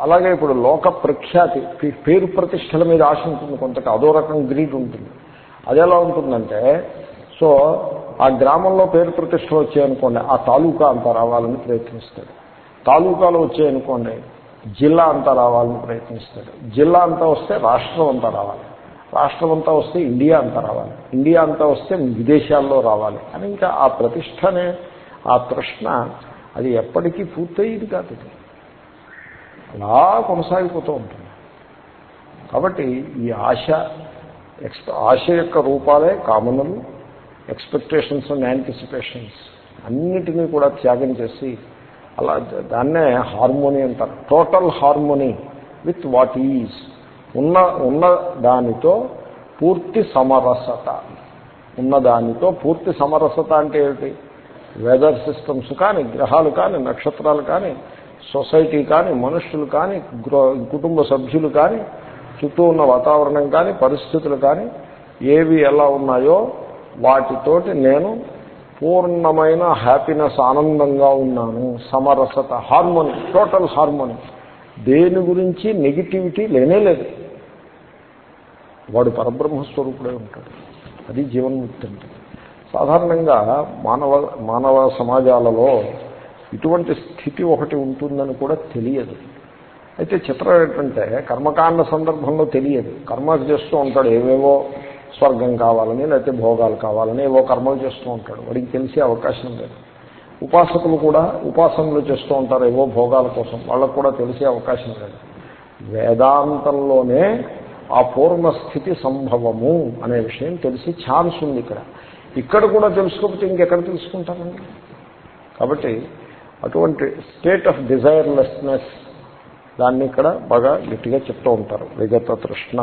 అలాగే ఇప్పుడు లోక ప్రఖ్యాతి పేరు ప్రతిష్టల మీద ఆశ ఉంటుంది కొంత అదో రకం గ్రీడ్ ఉంటుంది. అది ఎలా ఉంటుందంటే సో ఆ గ్రామంలో పేరు ప్రతిష్టలు వచ్చాయనుకోండి ఆ తాలూకా అంతా రావాలని ప్రయత్నిస్తాడు. తాలూకాలు వచ్చాయనుకోండి జిల్లా అంతా రావాలని ప్రయత్నిస్తాడు. జిల్లా అంతా వస్తే రాష్ట్రం అంతా రావాలి. రాష్ట్రం అంతా వస్తే ఇండియా అంతా రావాలి. ఇండియా అంతా వస్తే విదేశాల్లో రావాలి. అని ఇంకా ఆ ప్రతిష్టనే ఆ తృష్ణ అది ఎప్పటికీ పూర్తయ్యేది కాదు. అలా కొనసాగిపోతూ ఉంటుంది. కాబట్టి ఈ ఆశ ఎక్స్ ఆశ యొక్క రూపాలే కామనలు ఎక్స్పెక్టేషన్స్ అండ్ యాంటిసిపేషన్స్ అన్నిటినీ కూడా త్యాగం చేసి అలా దాన్నే హార్మోని అంటారు. Total harmony with what is ఉన్న ఉన్న దానితో పూర్తి సమరసత. ఉన్న దానితో పూర్తి సమరసత అంటే ఏమిటి? వెదర్ సిస్టమ్స్ కానీ గ్రహాలు కానీ నక్షత్రాలు కానీ సొసైటీ కానీ మనుషులు కానీ కుటుంబ సభ్యులు కానీ చుట్టూ ఉన్న వాతావరణం కానీ పరిస్థితులు కానీ ఏవి ఎలా ఉన్నాయో వాటితోటి నేను పూర్ణమైన హ్యాపీనెస్ ఆనందంగా ఉన్నాను. సమరసత హార్మోని టోటల్ హార్మోని. దేని గురించి నెగిటివిటీ లేనే లేదు. వాడు పరబ్రహ్మస్వరూపుడే ఉంటాడు. అది జీవన్ముక్తి అంటే. సాధారణంగా మానవ మానవ సమాజాలలో ఇటువంటి స్థితి ఒకటి ఉంటుందని కూడా తెలియదు. అయితే చిత్రం ఏంటంటే కర్మకాండ సందర్భంలో తెలియదు. కర్మ చేస్తూ ఉంటాడు ఏవేవో స్వర్గం కావాలని లేకపోతే భోగాలు కావాలని ఏవో కర్మలు చేస్తూ ఉంటాడు. వాడికి తెలిసే అవకాశం లేదు. ఉపాసకులు కూడా ఉపాసనలు చేస్తూ ఉంటారు ఏవో భోగాల కోసం. వాళ్ళకు కూడా తెలిసే అవకాశం లేదు. వేదాంతంలోనే ఆ పూర్ణస్థితి సంభవము అనే విషయం తెలిసి ఛాన్స్ ఉంది ఇక్కడ. ఇక్కడ కూడా తెలుసుకోకపోతే ఇంకెక్కడ తెలుసుకుంటారండి? కాబట్టి అటువంటి స్టేట్ ఆఫ్ డిజైర్లెస్నెస్ దాన్ని ఇక్కడ బాగా గట్టిగా చెప్తూ ఉంటారు. విగత తృష్ణ.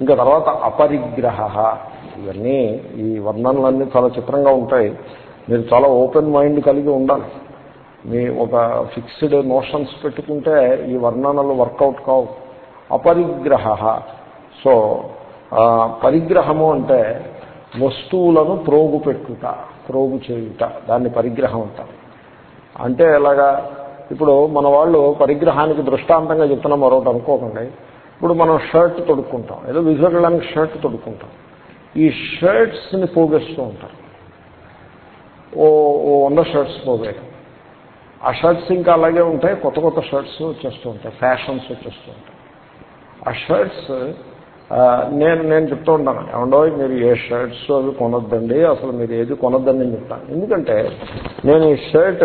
ఇంకా తర్వాత అపరిగ్రహ. ఇవన్నీ ఈ వర్ణనలన్నీ చాలా చిత్రంగా ఉంటాయి. మీరు చాలా ఓపెన్ మైండ్ కలిగి ఉండాలి. మీ ఒక ఫిక్స్డ్ నోషన్స్ పెట్టుకుంటే ఈ వర్ణనలు వర్కౌట్ కావు. అపరిగ్రహ. సో ఆ, పరిగ్రహము అంటే వస్తువులను ప్రోగు పెట్టుట ప్రోగు చేయుట. దాన్ని పరిగ్రహం అంటారు. అంటే ఎలాగా? ఇప్పుడు మన వాళ్ళు పరిగ్రహానికి దృష్టాంతంగా చెప్తున్నా మరొకటి అనుకోకండి. ఇప్పుడు మనం షర్ట్ తొడుక్కుంటాం. ఏదో విజువల్డానికి షర్ట్ తొడుక్కుంటాం. ఈ షర్ట్స్ని పోగేస్తూ ఉంటారు. ఓ ఓ వంద షర్ట్స్ పోగేయడం ఆ షర్ట్స్ ఇంకా అలాగే ఉంటాయి. కొత్త కొత్త షర్ట్స్ వచ్చేస్తూ ఉంటాయి. ఫ్యాషన్స్ వచ్చేస్తూ ఉంటాయి. ఆ షర్ట్స్ నేను నేను చెప్తూ ఉంటాను. ఏమండో మీరు ఏ షర్ట్స్ అవి కొనొద్దండి. అసలు మీరు ఏది కొనొద్దని నేను చెప్తాను. ఎందుకంటే నేను ఈ షర్ట్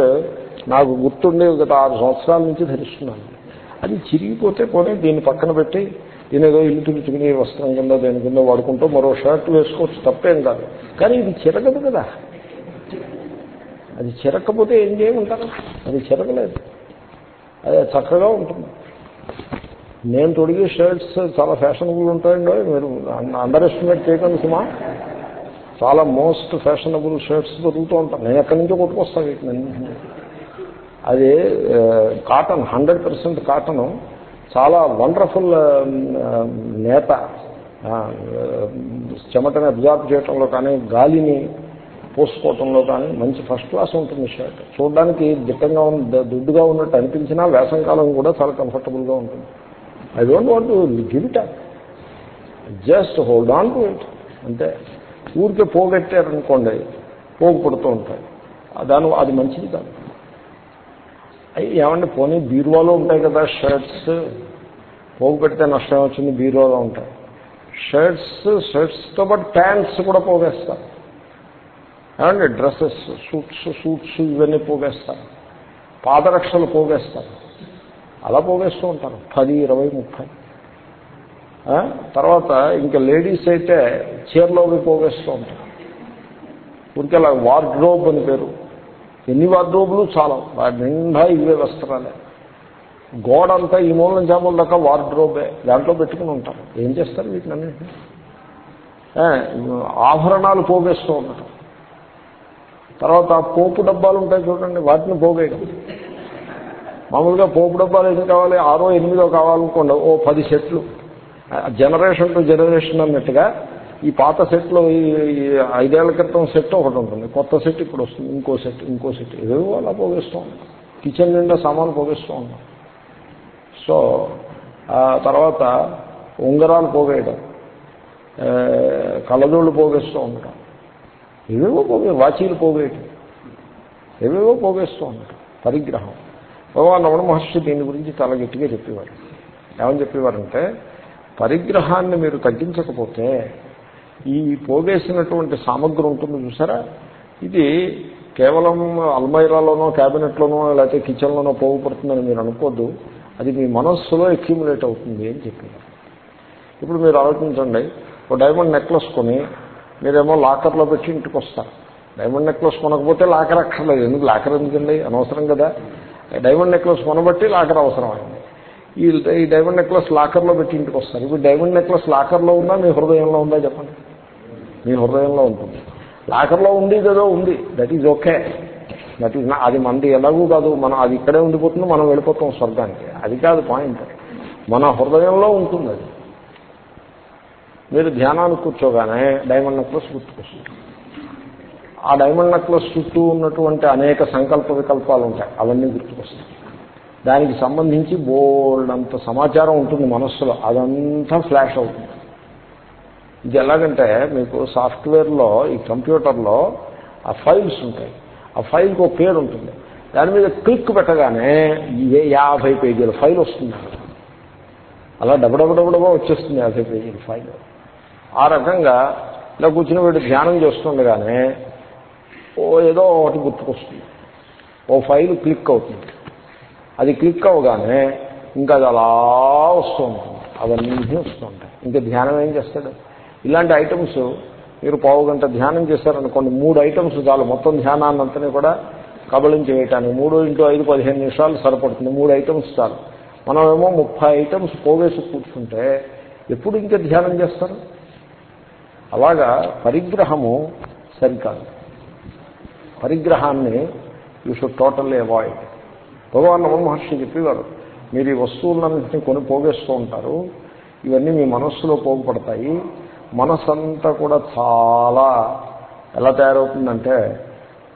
నాకు గుర్తుండే గత ఆరు సంవత్సరాల నుంచి ధరిస్తున్నాను. అది చిరిగిపోతే పోనీ దీన్ని పక్కన పెట్టి దీని ఏదో ఇల్లు తుడుచుకుని వస్త్రం కింద దేని కింద వాడుకుంటూ మరో షర్ట్ వేసుకోవచ్చు తప్పేం కాదు. కానీ ఇది చిరగదు కదా. అది చిరక్కపోతే ఏం చేయమంటారు? అది చిరగలేదు. అది చక్కగా ఉంటుంది. నేను తొడిగే షర్ట్స్ చాలా ఫ్యాషనబుల్ ఉంటాయండి. మీరు అండర్ ఎస్టిమేట్ చేయకండి సుమా. చాలా మోస్ట్ ఫ్యాషనబుల్ షర్ట్స్ దొరుకుతూ ఉంటాను నేను ఎక్కడి నుంచో కొట్టుకొస్తాను వీటిని. అది కాటన్ హండ్రెడ్ పర్సెంట్ కాటను చాలా వండర్ఫుల్ నేత. చెమటని అబ్జార్బ్ చేయటంలో కానీ గాలిని పోసుకోవటంలో కానీ మంచి ఫస్ట్ క్లాస్ ఉంటుంది షర్ట్. చూడడానికి దిట్టంగా ఉన్న దుడ్డుగా ఉన్నట్టు అనిపించినా వేసంకాలం కూడా చాలా కంఫర్టబుల్గా ఉంటుంది. I don't want give it just hold on to it. అంతే ఊరికే పోగొట్టారనుకోండి పోగు పడుతూ ఉంటాయి. దాని అది మంచిది కాదు. ఏమండి పోనీ బీరువాలో ఉంటాయి కదా షర్ట్స్? పోగు పెడితే నష్టం వచ్చింది బీరువాలో ఉంటాయి. షర్ట్స్ షర్ట్స్తో పాటు ప్యాంట్స్ కూడా పోగేస్తారు ఏమండి డ్రెస్సెస్ సూట్స్ సూట్స్ ఇవన్నీ పోగేస్తారు పాదరక్షలు పోగేస్తారు అలా పోగేస్తూ ఉంటారు పది ఇరవై ముప్పై. తర్వాత ఇంకా లేడీస్ అయితే చీరలోకి పోగేస్తూ ఉంటారు. ఊరికే అలా వార్డ్రోబ్ అని పేరు. ఎన్ని వార్డ్రోబ్లు? చాలా. వాటి నిండా ఇవే వస్త్రాలే గోడ అంతా ఈ మూలం చేపల దాకా వార్డ్రోబే. దాంట్లో పెట్టుకుని ఉంటారు. ఏం చేస్తారు వీటిని అన్నింటినీ ఆభరణాలు పోగేస్తూ ఉండటం. తర్వాత పోపు డబ్బాలు ఉంటాయి చూడండి వాటిని పోగేయడం. మామూలుగా పోపు డబ్బాలు ఎన్ని కావాలి? ఆరో ఎనిమిదో కావాలనుకోండి ఓ పది సెట్లు. జనరేషన్ టు జనరేషన్ అన్నట్టుగా ఈ పాత సెట్లో ఐదేళ్ళ క్రితం సెట్ ఒకటి ఉంటుంది. కొత్త సెట్ ఇప్పుడు వస్తుంది. ఇంకో సెట్ ఇంకో సెట్. ఏదో అలా పోగేస్తూ ఉన్నాం కిచెన్ నిండా సామాన్లు పోగేస్తూ ఉన్నాం సో తర్వాత ఉంగరాలు పోగేయడం. కళ్ళజోళ్ళు పోగేస్తూ ఉంటాం ఏవేవో పోగే వాచీలు పోగేయటం. ఏవేవో పోగేస్తూ ఉంటాం పరిగ్రహం. భగవాన్ రమణ మహర్షి దీని గురించి చాలా గట్టిగా చెప్పేవారు. ఏమని చెప్పేవారంటే పరిగ్రహాన్ని మీరు తగ్గించకపోతే ఈ పోగేసినటువంటి సామగ్రి ఉంటుంది చూసారా? ఇది కేవలం అల్మైరాలోనో క్యాబినెట్లోనో లేకపోతే కిచెన్లోనో పోగుపడుతుందని మీరు అనుకోద్దు. అది మీ మనస్సులో అక్యూములేట్ అవుతుంది అని చెప్పారు. ఇప్పుడు మీరు ఆలోచించండి. ఒక డైమండ్ నెక్లెస్ కొని మీరేమో లాకర్లో పెట్టి ఇంటికి వస్తారు. డైమండ్ నెక్లెస్ కొనకపోతే లాకర్ అక్కర్లేదు. ఎందుకు? లాకర్ ఎందుకండి? అనవసరం కదా. డైమండ్ నెక్లెస్ కొనబట్టి లాకర్ అవసరమైంది. ఈ ఈ డైమండ్ నెక్లెస్ లాకర్లో పెట్టి ఇంటికి వస్తారు. ఇప్పుడు డైమండ్ నెక్లెస్ లాకర్లో ఉందా మీ హృదయంలో ఉందా చెప్పండి? మీ హృదయంలో ఉంటుంది. లాకర్లో ఉంది ఏదో ఉంది. That is okay that is అది మనది ఎలాగూ కాదు. మనం అది ఇక్కడే ఉండిపోతుంది మనం వెళ్ళిపోతాం స్వర్గానికి. అది కాదు పాయింట్ మన హృదయంలో ఉంటుంది అది. మీరు ధ్యానానికి కూర్చోగానే డైమండ్ నెక్లెస్ గుర్తుకొస్తుంది. ఆ డైమండ్ నెక్లెస్ చుట్టూ ఉన్నటువంటి అనేక సంకల్ప వికల్పాలు ఉంటాయి. అవన్నీ గుర్తుకొస్తాయి. దానికి సంబంధించి బోల్డ్ అంత సమాచారం ఉంటుంది మనస్సులో. అదంతా ఫ్లాష్ అవుతుంది. ఇది ఎలాగంటే మీకు సాఫ్ట్వేర్లో ఈ కంప్యూటర్లో ఆ ఫైల్స్ ఉంటాయి. ఆ ఫైల్కి ఒక పేరు ఉంటుంది. దాని మీద క్లిక్ పెట్టగానే ఏ యాభై పేజీల ఫైల్ వస్తుంది అలా డబడబడబడబా వచ్చేస్తుంది యాభై పేజీల ఫైల్. ఆ రకంగా ఇలా కూర్చుని వీడు ధ్యానం చేస్తుండగానే ఓ ఏదో ఒకటి గుర్తుకొస్తుంది. ఓ ఫైల్ క్లిక్ అవుతుంది. అది క్లిక్ అవగానే ఇంకా అది అలా వస్తూ ఉంటుంది. అవన్నీ వస్తూ ఉంటాయి. ఇంకా ధ్యానం ఏం చేస్తాడు? ఇలాంటి ఐటమ్స్ మీరు పావు గంట ధ్యానం చేశారనుకోండి మూడు ఐటమ్స్ చాలు. మొత్తం ధ్యానాన్నంతని కూడా కబళించి వేయటానికి మూడు ఇంటూ ఐదు పదిహేను నిమిషాలు సరిపడుతుంది. మూడు ఐటమ్స్ చాలు. మనమేమో ముప్పై ఐటమ్స్ పోవేసి కూర్చుంటే ఎప్పుడు ఇంకా ధ్యానం చేస్తారు? అలాగా పరిగ్రహము సరికాదు. పరిగ్రహాన్ని you should totally avoid. Bhagavan Ramana Maharshi చెప్పేవారు మీరు ఈ వస్తువులన్నింటినీ కొని పోగేస్తూ ఉంటారు ఇవన్నీ మీ మనస్సులో పోగుపడతాయి మనసంతా కూడా చాలా ఎలా తయారవుతుందంటే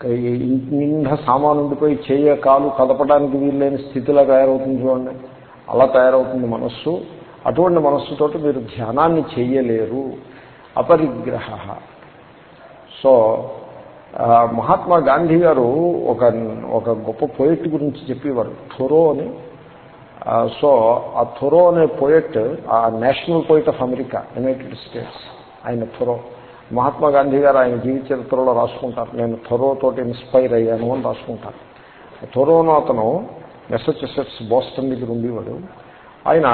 నిండా సామాను ఉండిపోయి చేయ కాలు కదపడానికి వీల్లేని స్థితిలో తయారవుతుంది చూడండి. అలా తయారవుతుంది మనస్సు. అటువంటి మనస్సుతోటి మీరు ధ్యానాన్ని చేయలేరు. అపరిగ్రహ. సో మహాత్మా గాంధీ గారు ఒక ఒక గొప్ప పోయిట్ గురించి చెప్పేవారు. థొరో అని Uh, సో ఆ థొరో అనే పోయిట్ ఆ national poet of America United States ఆయన థొరో. మహాత్మా గాంధీ గారు ఆయన జీవిత చరిత్రలో రాసుకుంటారు. నేను థొరో తోటి ఇన్స్పైర్ అయ్యాను అని రాసుకుంటాను థొరోను అతను మెసచ్యూసెట్స్ బోస్టన్ దగ్గర ఉండేవాడు. ఆయన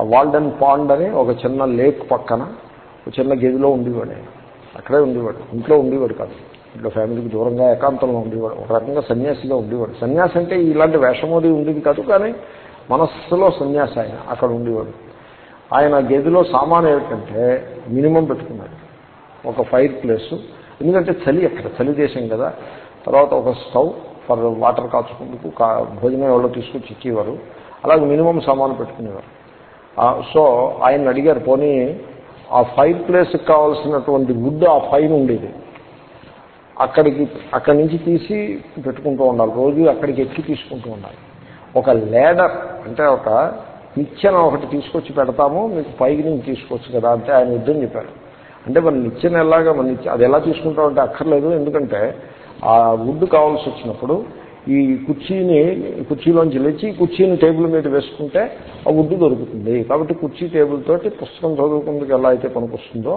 వాల్డెన్ పాండ్ అని ఒక చిన్న లేక్ పక్కన ఒక చిన్న గదిలో ఉండేవాడు. ఆయన అక్కడే ఉండేవాడు. ఇంట్లో ఉండేవాడు కాదు. ఇంట్లో ఫ్యామిలీకి దూరంగా ఏకాంతంలో ఉండేవాడు. ఒక రకంగా సన్యాసిగా ఉండేవాడు. సన్యాసి అంటే ఇలాంటి వేషమోది ఉండేది కాదు కానీ మనస్సులో సన్యాసి ఆయన అక్కడ ఉండేవాడు. ఆయన గదిలో సామాన్ ఏమిటంటే మినిమం పెట్టుకున్నాడు. ఒక ఫైర్ ప్లేస్. ఎందుకంటే చలి అక్కడ చలి దేశం కదా. తర్వాత ఒక స్టవ్ ఫర్ వాటర్ కాచుకుందుకు భోజనం ఎవరో తీసుకొచ్చి ఇచ్చేవారు. అలాగే మినిమం సామాను పెట్టుకునేవారు. సో ఆయన అడిగారు పోనీ ఆ ఫైర్ ప్లేస్కి కావాల్సినటువంటి వుడ్ ఆ ఫైర్ ఉండేది. అక్కడికి అక్కడి నుంచి తీసి పెట్టుకుంటూ ఉండాలి. రోజు అక్కడికి ఎక్కి తీసుకుంటూ ఉండాలి. ఒక లేడర్ అంటే ఒక నిచ్చెన ఒకటి తీసుకొచ్చి పెడతాము మీకు పైకి నుంచి తీసుకోవచ్చు కదా అంటే ఆయన యుద్ధం చెప్పారు అంటే మన నిచ్చెన ఎలాగా మన అది ఎలా తీసుకుంటామంటే అక్కర్లేదు ఎందుకంటే ఆ వుడ్ కావాల్సి వచ్చినప్పుడు ఈ కుర్చీని కుర్చీలోంచి లేచి కుర్చీని టేబుల్ మీద వేసుకుంటే ఆ వుడ్ దొరుకుతుంది. కాబట్టి కుర్చీ టేబుల్ తోటి పుస్తకం చదువుకుందుకు ఎలా అయితే పనికొస్తుందో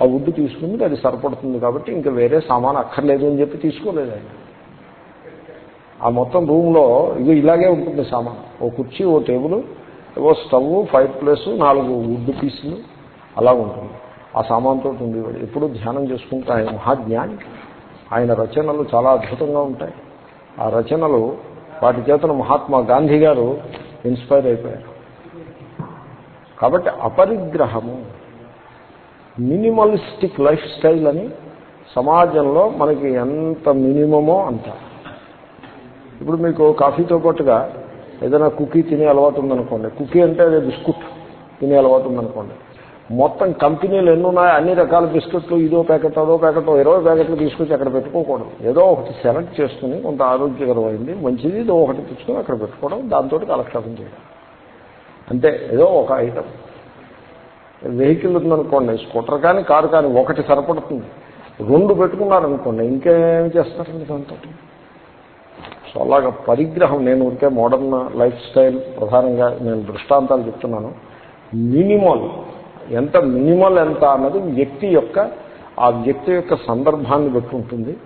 ఆ వుడ్ తీసుకుంది అది సరిపడుతుంది కాబట్టి ఇంకా వేరే సామాన్ అక్కర్లేదు అని చెప్పి తీసుకోలేదు ఆయన. ఆ మొత్తం రూమ్లో ఇది ఇలాగే ఉంటుంది సామాన్. ఓ కుర్చీ ఓ టేబుల్ ఓ స్టవ్ ఫైర్ ప్లేస్ నాలుగు వుడ్ పీసులు అలా ఉంటుంది. ఆ సామాన్తో ఉండేవాడు. ఎప్పుడు ధ్యానం చేసుకుంటే ఆయన మహాజ్ఞాని. ఆయన రచనలు చాలా అద్భుతంగా ఉంటాయి. ఆ రచనలు వాటి చేతను మహాత్మా గాంధీ గారు ఇన్స్పైర్ అయిపోయారు. కాబట్టి అపరిగ్రహము మినిమలిస్టిక్ లైఫ్ స్టైల్ అని సమాజంలో మనకి ఎంత మినిమమో అంత. ఇప్పుడు మీకు కాఫీతో పాటుగా ఏదైనా కుకీ తినే అలవాటు ఉందనుకోండి. కుకీ అంటే అదే బిస్కుట్ తినే అలవాటు ఉందనుకోండి. మొత్తం కంపెనీలు ఎన్ని ఉన్నాయో అన్ని రకాల బిస్కెట్లు ఇదో ప్యాకెట్ అదో ప్యాకెట్ ఇరవై ప్యాకెట్లు తీసుకొచ్చి అక్కడ పెట్టుకోకూడదు. ఏదో ఒకటి సెలెక్ట్ చేసుకుని కొంత ఆరోగ్యకరమైంది మంచిది ఏదో ఒకటి తెచ్చుకొని అక్కడ పెట్టుకోవడం దాంతో కాలక్షేపం చేయడం. అంటే ఏదో ఒక ఐటమ్. వెహికల్ ఉందనుకోండి స్కూటర్ కానీ కారు కానీ ఒకటి సరిపడుతుంది. రెండు పెట్టుకున్నారనుకోండి ఇంకేం చేస్తారండి దాంతో సో అలాగ పరిగ్రహం నేను ఉంటే మోడర్న్ లైఫ్ స్టైల్ ప్రధానంగా నేను దృష్టాంతాలు చెప్తున్నాను. మినిమల్ ఎంత మినిమల్ ఎంత అన్నది వ్యక్తి యొక్క ఆ వ్యక్తి యొక్క సందర్భాన్ని బట్టి ఉంటుంది.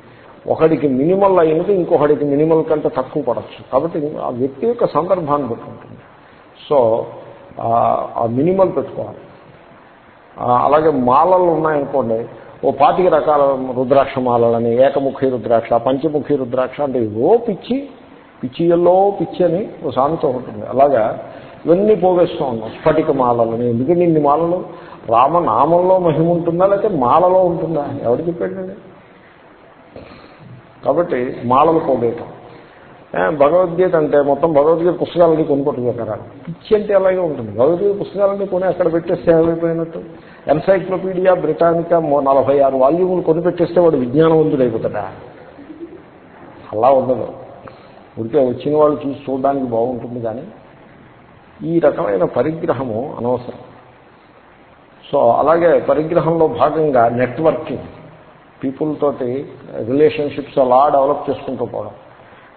ఒకడికి మినిమల్ అయినది ఇంకొకడికి మినిమల్ కంటే తక్కువ పడవచ్చు కాబట్టి ఆ వ్యక్తి యొక్క సందర్భాన్ని బట్టి ఉంటుంది. సో ఆ మినిమల్ పెట్టుకోవాలి. అలాగే మాలలు ఉన్నాయనుకోండి ఓ పాతిక రకాల రుద్రాక్ష మాలలని ఏకముఖి రుద్రాక్ష పంచముఖి రుద్రాక్ష అంటే ఏవో పిచ్చి పిచ్చియల్లో పిచ్చి అని ఓ సామెత ఉంటుంది అలాగా ఇవన్నీ పోగేస్తూ ఉన్నాం స్ఫటిక మాలలని. ఎందుకంటే ఇన్ని మాలలు? రామనామంలో మహిమ ఉంటుందా లేకపోతే మాలలో ఉంటుందా? ఎవరు చెప్పాడండి? కాబట్టి మాలలు పోగేయటం. భగవద్గీత అంటే మొత్తం భగవద్గీత పుస్తకాలన్నీ కొనుక్కొట్టుకోకరా పిచ్చి అంటే అలాగే ఉంటుంది. భగవద్గీత పుస్తకాలన్నీ కొని అక్కడ పెట్టేస్తే ఏమైపోయినట్టు? ఎన్సైక్లోపీడియా బ్రిటానికా నలభై ఆరు వాల్యూములు కొనిపెట్టేస్తే వాడు విజ్ఞానవంతుడు అయిపోతాడా? అలా ఉండదు. ఉడికే వచ్చిన వాళ్ళు చూసి చూడడానికి బాగుంటుంది కానీ ఈ రకమైన పరిగ్రహము అనవసరం. సో అలాగే పరిగ్రహంలో భాగంగా నెట్వర్కింగ్ పీపుల్ తోటి రిలేషన్షిప్స్ అలా డెవలప్ చేసుకుంటూ పోవడం.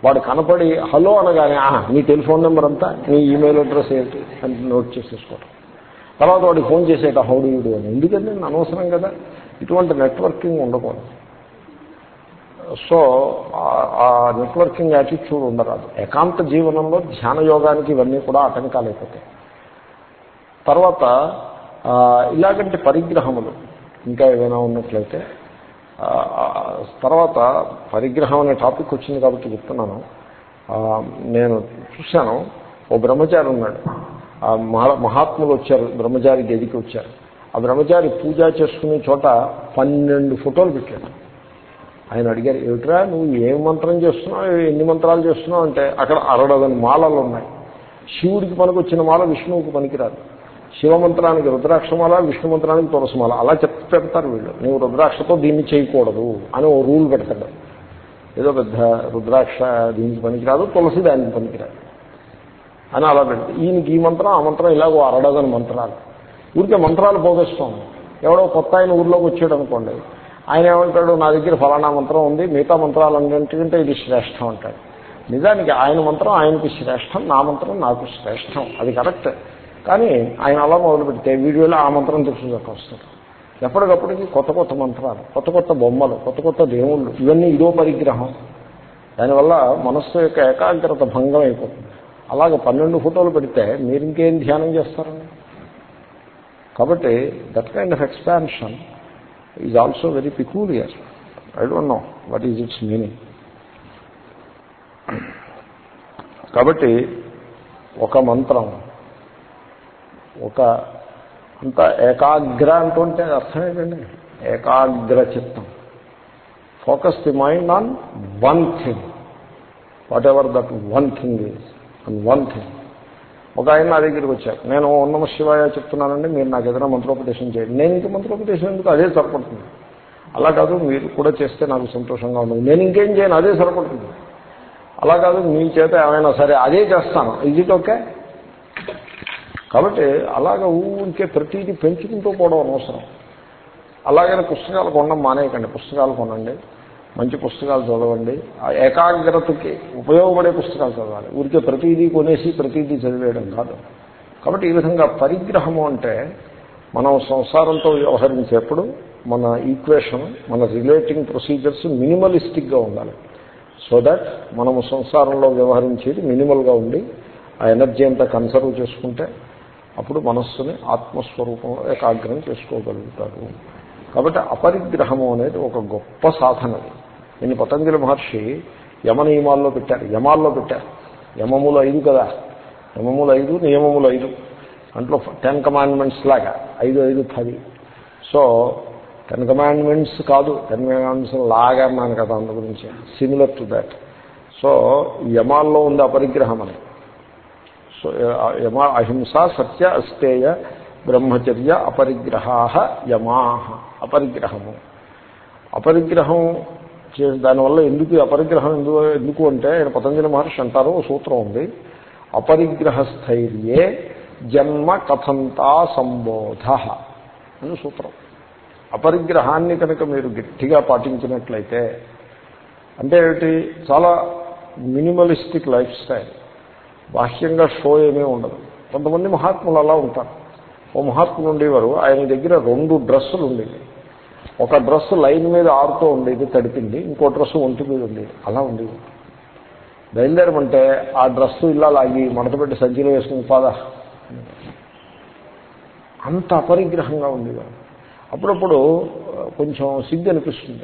వాడు కనపడి హలో అనగానే మీ టెలిఫోన్ నెంబర్ అంతా నీ ఈమెయిల్ అడ్రస్ ఏంటి? అని నోట్ చేసేసుకోవడం. తర్వాత వాడికి ఫోన్ చేసేట హౌడీయుడు అని. ఎందుకంటే అనవసరం కదా ఇటువంటి నెట్వర్కింగ్ ఉండకూడదు. సో ఆ నెట్వర్కింగ్ యాటిట్యూడ్ ఉండరాదు. ఏకాంత జీవనంలో ధ్యాన యోగానికి ఇవన్నీ కూడా ఆటంకాలు అయిపోతాయి. తర్వాత ఇలాగంటి పరిగ్రహములు ఇంకా ఏదైనా ఉన్నట్లయితే తర్వాత పరిగ్రహం అనే టాపిక్ వచ్చింది కాబట్టి చెప్తున్నాను. నేను చూశాను ఓ బ్రహ్మచారి ఉన్నాడు. మహాత్ములు వచ్చారు బ్రహ్మచారి గదికి వచ్చారు. ఆ బ్రహ్మచారి పూజ చేసుకునే చోట పన్నెండు ఫోటోలు పెట్టాడు ఆయన అడిగారు ఏమిట్రా నువ్వు ఏ మంత్రం చేస్తున్నావు ఎన్ని మంత్రాలు చేస్తున్నావు? అంటే అక్కడ అరడదని మాలలు ఉన్నాయి. శివుడికి పనికొచ్చిన మాల విష్ణువుకి పనికిరాదు. శివమంత్రానికి రుద్రాక్షమాల విష్ణు మంత్రానికి తులసిమాల అలా చెప్ పెడతారు వీళ్ళు. నువ్వు రుద్రాక్షతో దీన్ని చేయకూడదు అని ఓ రూల్ పెడతాడు ఏదో పెద్ద రుద్రాక్ష దీనికి పనికిరాదు తులసి దానికి పనికిరాదు. అని అలా పెడితే ఈయనకి ఈ మంత్రం ఆ మంత్రం ఇలాగో అరడదని మంత్రాలు. ఊరికే మంత్రాలు పోగేస్తాం ఎవడో కొత్త ఆయన ఊర్లోకి వచ్చాడు అనుకోండి. ఆయన ఏమంటాడు నా దగ్గర ఫలానా మంత్రం ఉంది మిగతా మంత్రాలు అన్నింటికంటే ఇది శ్రేష్టం అంటాడు. నిజానికి ఆయన మంత్రం ఆయనకి శ్రేష్టం నా మంత్రం నాకు శ్రేష్టం. అది కరెక్ట్. కానీ ఆయన అలా మొదలు పెడితే వీడియోలో ఆ మంత్రం తెలుసుకు వస్తారు ఎప్పటికప్పటికి కొత్త కొత్త మంత్రాలు కొత్త కొత్త బొమ్మలు కొత్త కొత్త దేవుళ్ళు ఇవన్నీ ఇదో పరిగ్రహం. దానివల్ల మనస్సు యొక్క ఏకాగ్రత భంగం అయిపోతుంది. అలాగే పన్నెండు ఫోటోలు పెడితే మీరు ఇంకేం ధ్యానం చేస్తారండి? కాబట్టి that kind of expansion is also very peculiar I don't know what is its meaning కాబట్టి ఒక మంత్రం ఒక అంత ఏకాగ్ర అంటుంటే అర్థం ఏంటండి? ఏకాగ్ర చిత్తం. Focus the mind on one thing whatever that one thing is and one thing ఒక ఆయన నా దగ్గరికి వచ్చారు. నేను ఉన్నమ శివాయ చెప్తున్నానండి మీరు నాకు ఏదైనా మంత్రోపదేశం చేయండి. నేను ఇంకా మంత్రోపదేశం ఎందుకు? అదే సరిపడుతుంది. అలా కాదు మీరు కూడా చేస్తే నాకు సంతోషంగా ఉండదు నేను ఇంకేం చేయను అదే సరిపడుతుంది. అలా కాదు మీ చేత ఏమైనా సరే అదే చేస్తాను. ఇది ఓకే కాబట్టి అలాగ ఊరికే ప్రతిదీ పెంచుకుంటూ పోవడం అనవసరం. అలాగని పుస్తకాలు కొనడం మానేయకండి. పుస్తకాలు కొనండి. మంచి పుస్తకాలు చదవండి. ఆ ఏకాగ్రతకి ఉపయోగపడే పుస్తకాలు చదవాలి. ఊరికే ప్రతిదీ కొనేసి ప్రతిదీ చదివేయడం కాదు. కాబట్టి ఈ విధంగా పరిగ్రహము అంటే మనం సంసారంతో వ్యవహరించేప్పుడు మన ఈక్వేషన్ మన రిలేటింగ్ ప్రొసీజర్స్ మినిమలిస్టిక్గా ఉండాలి. సో దట్ మనము సంసారంలో వ్యవహరించేది మినిమల్గా ఉండి ఆ ఎనర్జీ అంతా కన్సర్వ్ చేసుకుంటే అప్పుడు మనస్సుని ఆత్మస్వరూపంలో ఏకాగ్రం చేసుకోగలుగుతారు. కాబట్టి అపరిగ్రహము అనేది ఒక గొప్ప సాధనది. దీన్ని పతంజలి మహర్షి యమ నియమాల్లో పెట్టారు. యమాల్లో పెట్టారు. యమములు ఐదు కదా. యమములు ఐదు నియమములు ఐదు. దాంట్లో టెన్ కమాండ్మెంట్స్ లాగా. ఐదు ఐదు పది. సో టెన్ కమాండ్మెంట్స్ కాదు. టెన్ కమాండ్మెంట్స్ లాగా అన్నాను కదా అందు గురించి సిమిలర్ టు దాట్ సో యమాల్లో ఉంది అపరిగ్రహం అని. సో యమా అహింస సత్య అస్తేయ బ్రహ్మచర్య అపరిగ్రహా యమా అపరిగ్రహము. అపరిగ్రహం దానివల్ల ఎందుకు అపరిగ్రహం ఎందుకు ఎందుకు అంటే ఆయన పతంజలి మహర్షి అంటారు సూత్రం ఉంది. అపరిగ్రహ స్థైర్యే జన్మ కథంతా సంబోధ అని సూత్రం. అపరిగ్రహాన్ని కనుక మీరు గట్టిగా పాటించినట్లయితే అంటే ఏమిటి? చాలా మినిమలిస్టిక్ లైఫ్ స్టైల్. బాహ్యంగా షో ఏమీ ఉండదు. కొంతమంది మహాత్ములు అలా ఉంటారు. ఓ మహాత్ములు ఉండేవారు. ఆయన దగ్గర రెండు డ్రెస్సులు ఉండేవి. ఒక డ్రెస్ లైన్ మీద ఆరుతూ ఉండేది తడిపింది ఇంకో డ్రెస్ ఒంటి మీద ఉండేది. అలా ఉండేది. బయలుదేరమంటే ఆ డ్రెస్సు ఇలా లాగి మడతపెట్టి సంచిలో వేసుకుని పాదా. అంత అపరిగ్రహంగా ఉండేవాడు అప్పుడప్పుడు కొంచెం సిగ్గు అనిపిస్తుంది.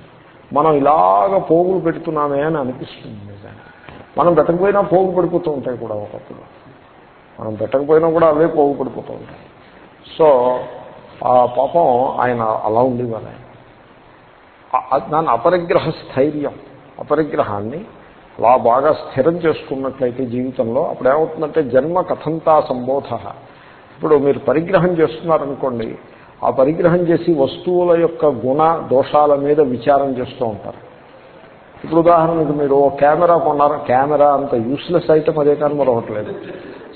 మనం ఇలాగ పోగులు పెడుతున్నామే అని అనిపిస్తుంది నిజానికి. మనం పెట్టకపోయినా పోగు పడిపోతూ ఉంటాయి కూడా ఒకప్పుడు. మనం పెట్టకపోయినా కూడా అవే పోగు పడిపోతూ ఉంటాయి. సో ఆ పాపం ఆయన అలా ఉండేవాళ్ళు ఆయన. దాని అపరిగ్రహ స్థైర్యం. అపరిగ్రహాన్ని అలా బాగా స్థిరం చేసుకున్నట్లయితే జీవితంలో అప్పుడు ఏమవుతుందంటే జన్మ కథంతా సంబోధ. ఇప్పుడు మీరు పరిగ్రహం చేస్తున్నారనుకోండి ఆ పరిగ్రహం చేసి వస్తువుల యొక్క గుణ దోషాల మీద విచారం చేస్తూ ఉంటారు. ఇప్పుడు ఉదాహరణకు మీరు ఓ కెమెరా కొన్నారు కెమెరా అంత యూస్లెస్ ఐటమ్ అదే కానీ మరొకటి లేదు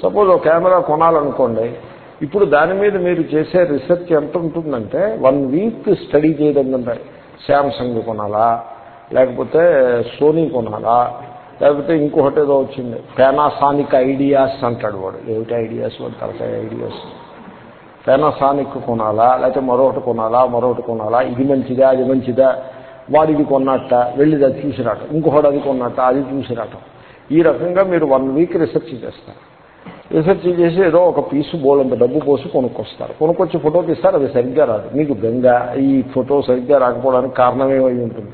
సపోజ్ ఓ కెమెరా కొనాలనుకోండి ఇప్పుడు దాని మీద మీరు చేసే రీసెర్చ్ ఎంత ఉంటుందంటే వన్ వీక్ స్టడీ చేయడం శాంసంగ్ కొనాలా? లేకపోతే సోనీ కొనాలా? లేకపోతే ఇంకొకటి ఏదో వచ్చింది. పేనాసానిక్ ఐడియాస్ అంటాడు వాడు. ఏమిటి ఐడియాస్ వాడు? తలకాయ ఐడియాస్ పేనాసానిక్ కొనాలా? లేకపోతే మరొకటి కొనాలా? మరొకటి కొనాలా? ఇది మంచిదా? అది మంచిదా? వాడిది కొన్నట్ట. వెళ్ళి అది చూసిరాటం. ఇంకొకటి అది కొన్నట్ట. అది చూసిరాటం. ఈ రకంగా మీరు వన్ వీక్ రీసెర్చ్ చేస్తారు. రీసెర్చ్ చేసి ఏదో ఒక పీసు బోలంత డబ్బు పోసి కొనుక్కొస్తారు. కొనుక్కొచ్చి ఫోటో తీస్తారు అది సరిగ్గా రాదు. మీకు బెంగ ఈ ఫోటో సరిగ్గా రాకపోవడానికి కారణమేమై ఉంటుంది.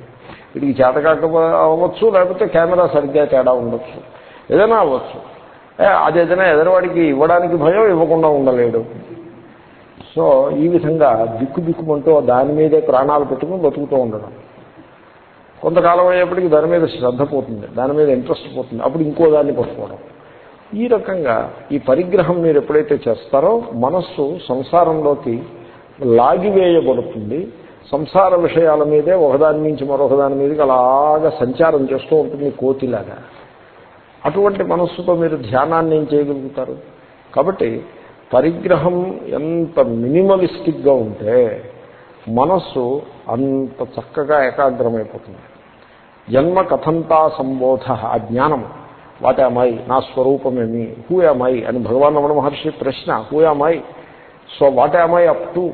వీటికి చేత అవ్వచ్చు లేకపోతే కెమెరా సరిగ్గా తేడా ఉండొచ్చు. ఏదైనా అవ్వచ్చు. అది ఏదైనా ఎదరవాడికి ఇవ్వడానికి భయం ఇవ్వకుండా ఉండలేడు. సో ఈ విధంగా దిక్కు దిక్కుమంటూ దాని మీదే ప్రాణాలు పెట్టుకుని బతుకుతూ ఉండడం. కొంతకాలం అయ్యేప్పటికి దాని మీద శ్రద్ధ పోతుంది. దాని మీద ఇంట్రెస్ట్ పోతుంది. అప్పుడు ఇంకో దాన్ని పట్టుకోవడం. ఈ రకంగా ఈ పరిగ్రహం మీరు ఎప్పుడైతే చేస్తారో మనస్సు సంసారంలోకి లాగివేయబడుతుంది సంసార విషయాల మీదే ఒకదాని నుంచి మరొక దాని మీదకి అలాగా సంచారం చేస్తూ ఉంటుంది కోతిలాగా. అటువంటి మనస్సుతో మీరు ధ్యానాన్ని ఏం చేయగలుగుతారు? కాబట్టి పరిగ్రహం ఎంత మినిమలిస్టిక్గా ఉంటే మనస్సు అంత చక్కగా ఏకాగ్రమైపోతుంది. జన్మ కథంతా సంబోధ ఆ జ్ఞానం వాట్ అమ్మాయి నా స్వరూపమేమి హూ అమ్మాయి అని భగవాన్ రమణ మహర్షి ప్రశ్న who am I so what am I up to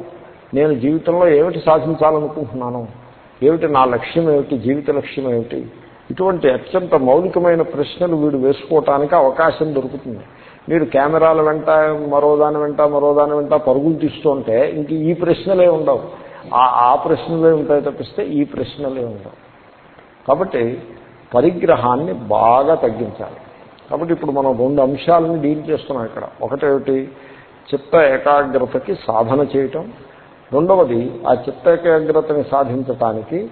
నేను జీవితంలో ఏమిటి సాధించాలనుకుంటున్నాను? ఏమిటి నా లక్ష్యం ఏమిటి? జీవిత లక్ష్యం ఏమిటి? ఇటువంటి అత్యంత మౌలికమైన ప్రశ్నలు వీడు వేసుకోవటానికి అవకాశం దొరుకుతుంది. మీరు కెమెరాల వెంట మరోదాని వెంట మరోదాని వెంట పరుగులు తీస్తుంటే ఇంక ఈ ప్రశ్నలే ఉండవు. ఆ ప్రశ్నలే ఉంటాయి తప్పిస్తే ఈ ప్రశ్నలే ఉండవు. కాబట్టి పరిగ్రహాన్ని బాగా తగ్గించాలి. కాబట్టి ఇప్పుడు మనం రెండు అంశాలను డీల్ చేస్తున్నాం ఇక్కడ. ఒకటేమిటి? చిత్త ఏకాగ్రతకి సాధన చేయటం. రెండవది ఆ చిత్త ఏకాగ్రతని సాధించటానికి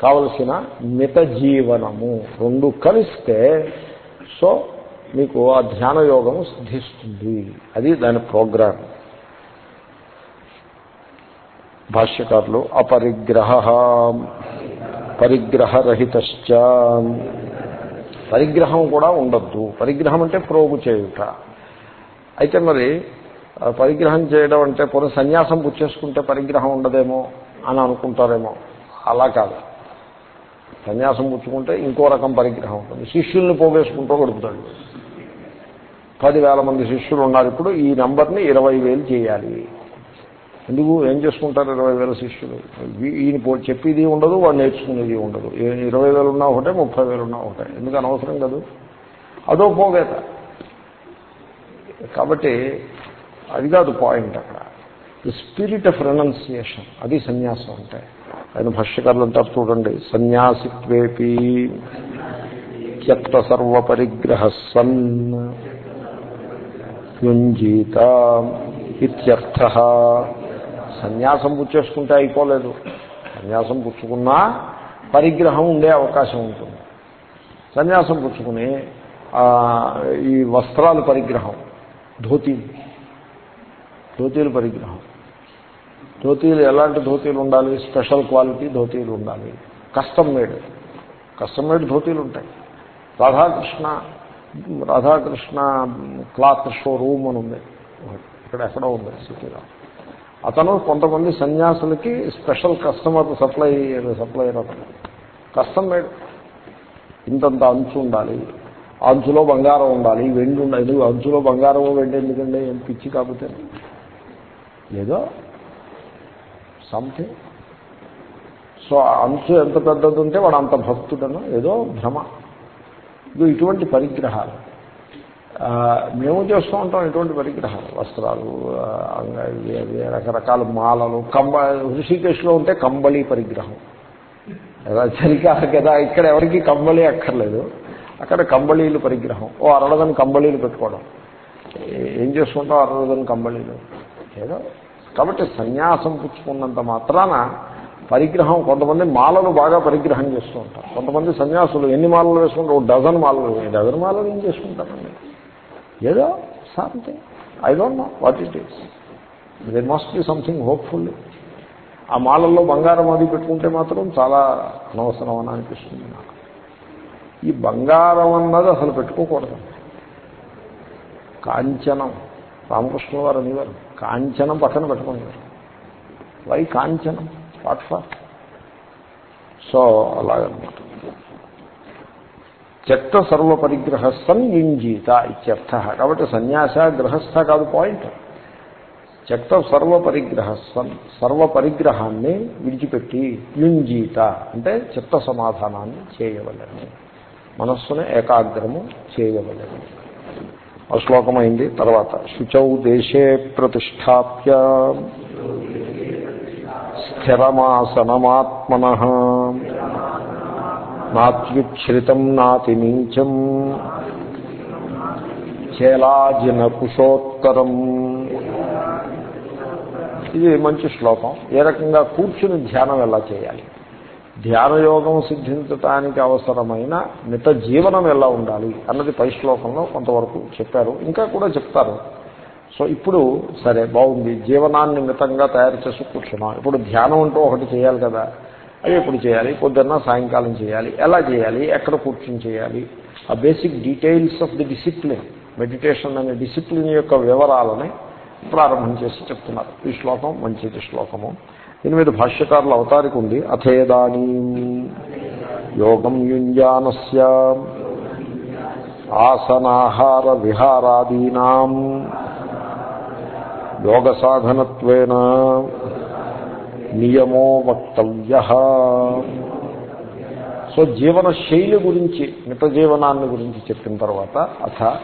కావలసిన మిత జీవనము. రెండు కలిస్తే సో మీకు ఆ ధ్యాన యోగము సిద్ధిస్తుంది. అది దాని ప్రోగ్రామ్. భాష్యకారులు అపరిగ్రహ. పరిగ్రహరహిత పరిగ్రహం కూడా ఉండద్దు. పరిగ్రహం అంటే ప్రోగు చేయుట. అయితే మరి పరిగ్రహం చేయడం అంటే పొర సన్యాసం పుచ్చేసుకుంటే పరిగ్రహం ఉండదేమో అని అనుకుంటారేమో. అలా కాదు. సన్యాసం పుచ్చుకుంటే ఇంకో రకం పరిగ్రహం ఉంటుంది. శిష్యుల్ని పోగేసుకుంటూ గడుపుతాడు. పదివేల మంది శిష్యులు ఉన్నారు ఇప్పుడు. ఈ నెంబర్ని ఇరవై వేలు చేయాలి. ఎందుకు? ఏం చేసుకుంటారు ఇరవై వేల శిష్యులు? ఈయన చెప్పేది ఉండదు వాడు నేర్చుకునేది ఉండదు. ఇరవై వేలు ఉన్నా ఒకటే ముప్పై వేలు ఉన్నా ఒకటే. ఎందుకు అనవసరం కాదు? అదో పోగేత కాబట్టి అది కాదు పాయింట్ అక్కడ. ది స్పిరిట్ ఆఫ్ రెనౌన్సియేషన్ అది సన్యాసం అంటే. ఆయన భాష్యకారులంతా చూడండి. సన్యాసిత్వేపి త్యక్త సర్వపరిగ్రహ సన్ యుంజీత ఇత్యర్థ. సన్యాసం పుచ్చేసుకుంటే అయిపోలేదు. సన్యాసం పుచ్చుకున్నా పరిగ్రహం ఉండే అవకాశం ఉంటుంది. సన్యాసం పుచ్చుకుని ఈ వస్త్రాలు పరిగ్రహం ధోతీలు. ధోతీలు పరిగ్రహం. ధోతీలు ఎలాంటి ధోతీలు ఉండాలి? స్పెషల్ క్వాలిటీ ధోతీలు ఉండాలి. Custom made. కస్టమ్ మేడ్ ధోతీలు ఉంటాయి. రాధాకృష్ణ రాధాకృష్ణ క్లాత్ షోరూమ్ అని ఉంది. ఇక్కడ ఎక్కడో ఉంది సిటీలో. అతను కొంతమంది సన్యాసులకి స్పెషల్ కస్టమర్ సప్లై సప్లై అతను. Custom made. ఇంతంత అంచు ఉండాలి. అంచులో బంగారం ఉండాలి. వెండి ఉండాలి. అంచులో బంగారం వెండి ఎందుకండి? ఏం పిచ్చి కాకపోతే. ఏదో సంథింగ్ సో ఆ అంచు ఎంత పెద్దది ఉంటే వాడు అంత భక్తుడను. ఏదో భ్రమ. ఇటువంటి పరిగ్రహాలు. మేము చేస్తూ ఉంటాం ఇటువంటి పరిగ్రహాలు వస్త్రాలు ఇవి అవి రకరకాల మాలలు కంబ ఋషికేశ్లో ఉంటే కంబళి పరిగ్రహం. ఎలా చలికాలం కదా ఇక్కడ ఎవరికి కంబళి అక్కర్లేదు. అక్కడ కంబళీలు పరిగ్రహం. ఓ అరడదని కంబళీలు పెట్టుకోవడం. ఏం చేసుకుంటాం అరడదని కంబళీలు? ఏదో కాబట్టి సన్యాసం పుచ్చుకున్నంత మాత్రాన పరిగ్రహం కొంతమంది మాలలు బాగా పరిగ్రహం చేస్తూ ఉంటారు. కొంతమంది సన్యాసులు ఎన్ని మాలలు వేసుకుంటారు? ఓ డజన్ మాలలు డజన్ మాలలు ఏం చేసుకుంటారండి ఏదో something I don't know what it is there must be something hopeful ఆ మాలల్లో బంగారం అది పెట్టుకుంటే మాత్రం చాలా అనవసరం అని అనిపిస్తుంది నాకు. ఈ బంగారం అన్నది అసలు పెట్టుకోకూడదు. కాంచనం. రామకృష్ణ వారు అనేవారు కాంచనం పక్కన పెట్టుకునేవారు వై కాంచనం? వాట్ ఫర్ సో అలాగనమాట. త్యక్త సర్వ పరిగ్రహ యుంజీత ఇత్యర్థ. కాబట్టి సన్యాస గ్రహస్థ కాదు పాయింట్ త్యక్త సర్వ సన్ సర్వ పరిగ్రహాన్ని విడిచిపెట్టి యుంజీత అంటే చిత్త సమాధానాన్ని చేయవలని. మనస్సును ఏకాగ్రము చేయవలని. ఆ శ్లోకమైంది తర్వాత శుచౌ దేశే ప్రతిష్టాప్య స్థిరమాసనమాత్మన. నాత్యుచ్ఛ్రితం నాతి నీచం చేలాజిన కుశోత్తరం ఇది మంచి శ్లోకం. ఏ రకంగా కూర్చుని ధ్యానం ఎలా చేయాలి? ధ్యానయోగం సిద్ధించటానికి అవసరమైన మిత జీవనం ఎలా ఉండాలి అన్నది పై శ్లోకంలో కొంతవరకు చెప్పారు. ఇంకా కూడా చెప్తారు. సో ఇప్పుడు సరే బాగుంది. జీవనాన్ని మితంగా తయారు చేసి కూర్చున్నాం. ఇప్పుడు ధ్యానం అంటూ ఒకటి చేయాలి కదా. అవి ఎప్పుడు చేయాలి? పొద్దున్న సాయంకాలం చేయాలి. ఎలా చేయాలి? ఎక్కడ కూర్చొని చేయాలి? ఆ basic details of the discipline meditation అనే డిసిప్లిన్ యొక్క వివరాలని ప్రారంభం చేసి చెప్తున్నారు. ఈ శ్లోకం మంచిది శ్లోకము. దీని మీద భాష్యకారుల అవతారికి ఉంది. అథేదానీ యోగం యుంజానస్య ఆసనాహార విహారాదీనాం యోగ సాధనత్వేన నియమో వక్తవ్య. సో జీవన శైలి గురించి మిత జీవనాన్ని గురించి చెప్పిన తర్వాత అథ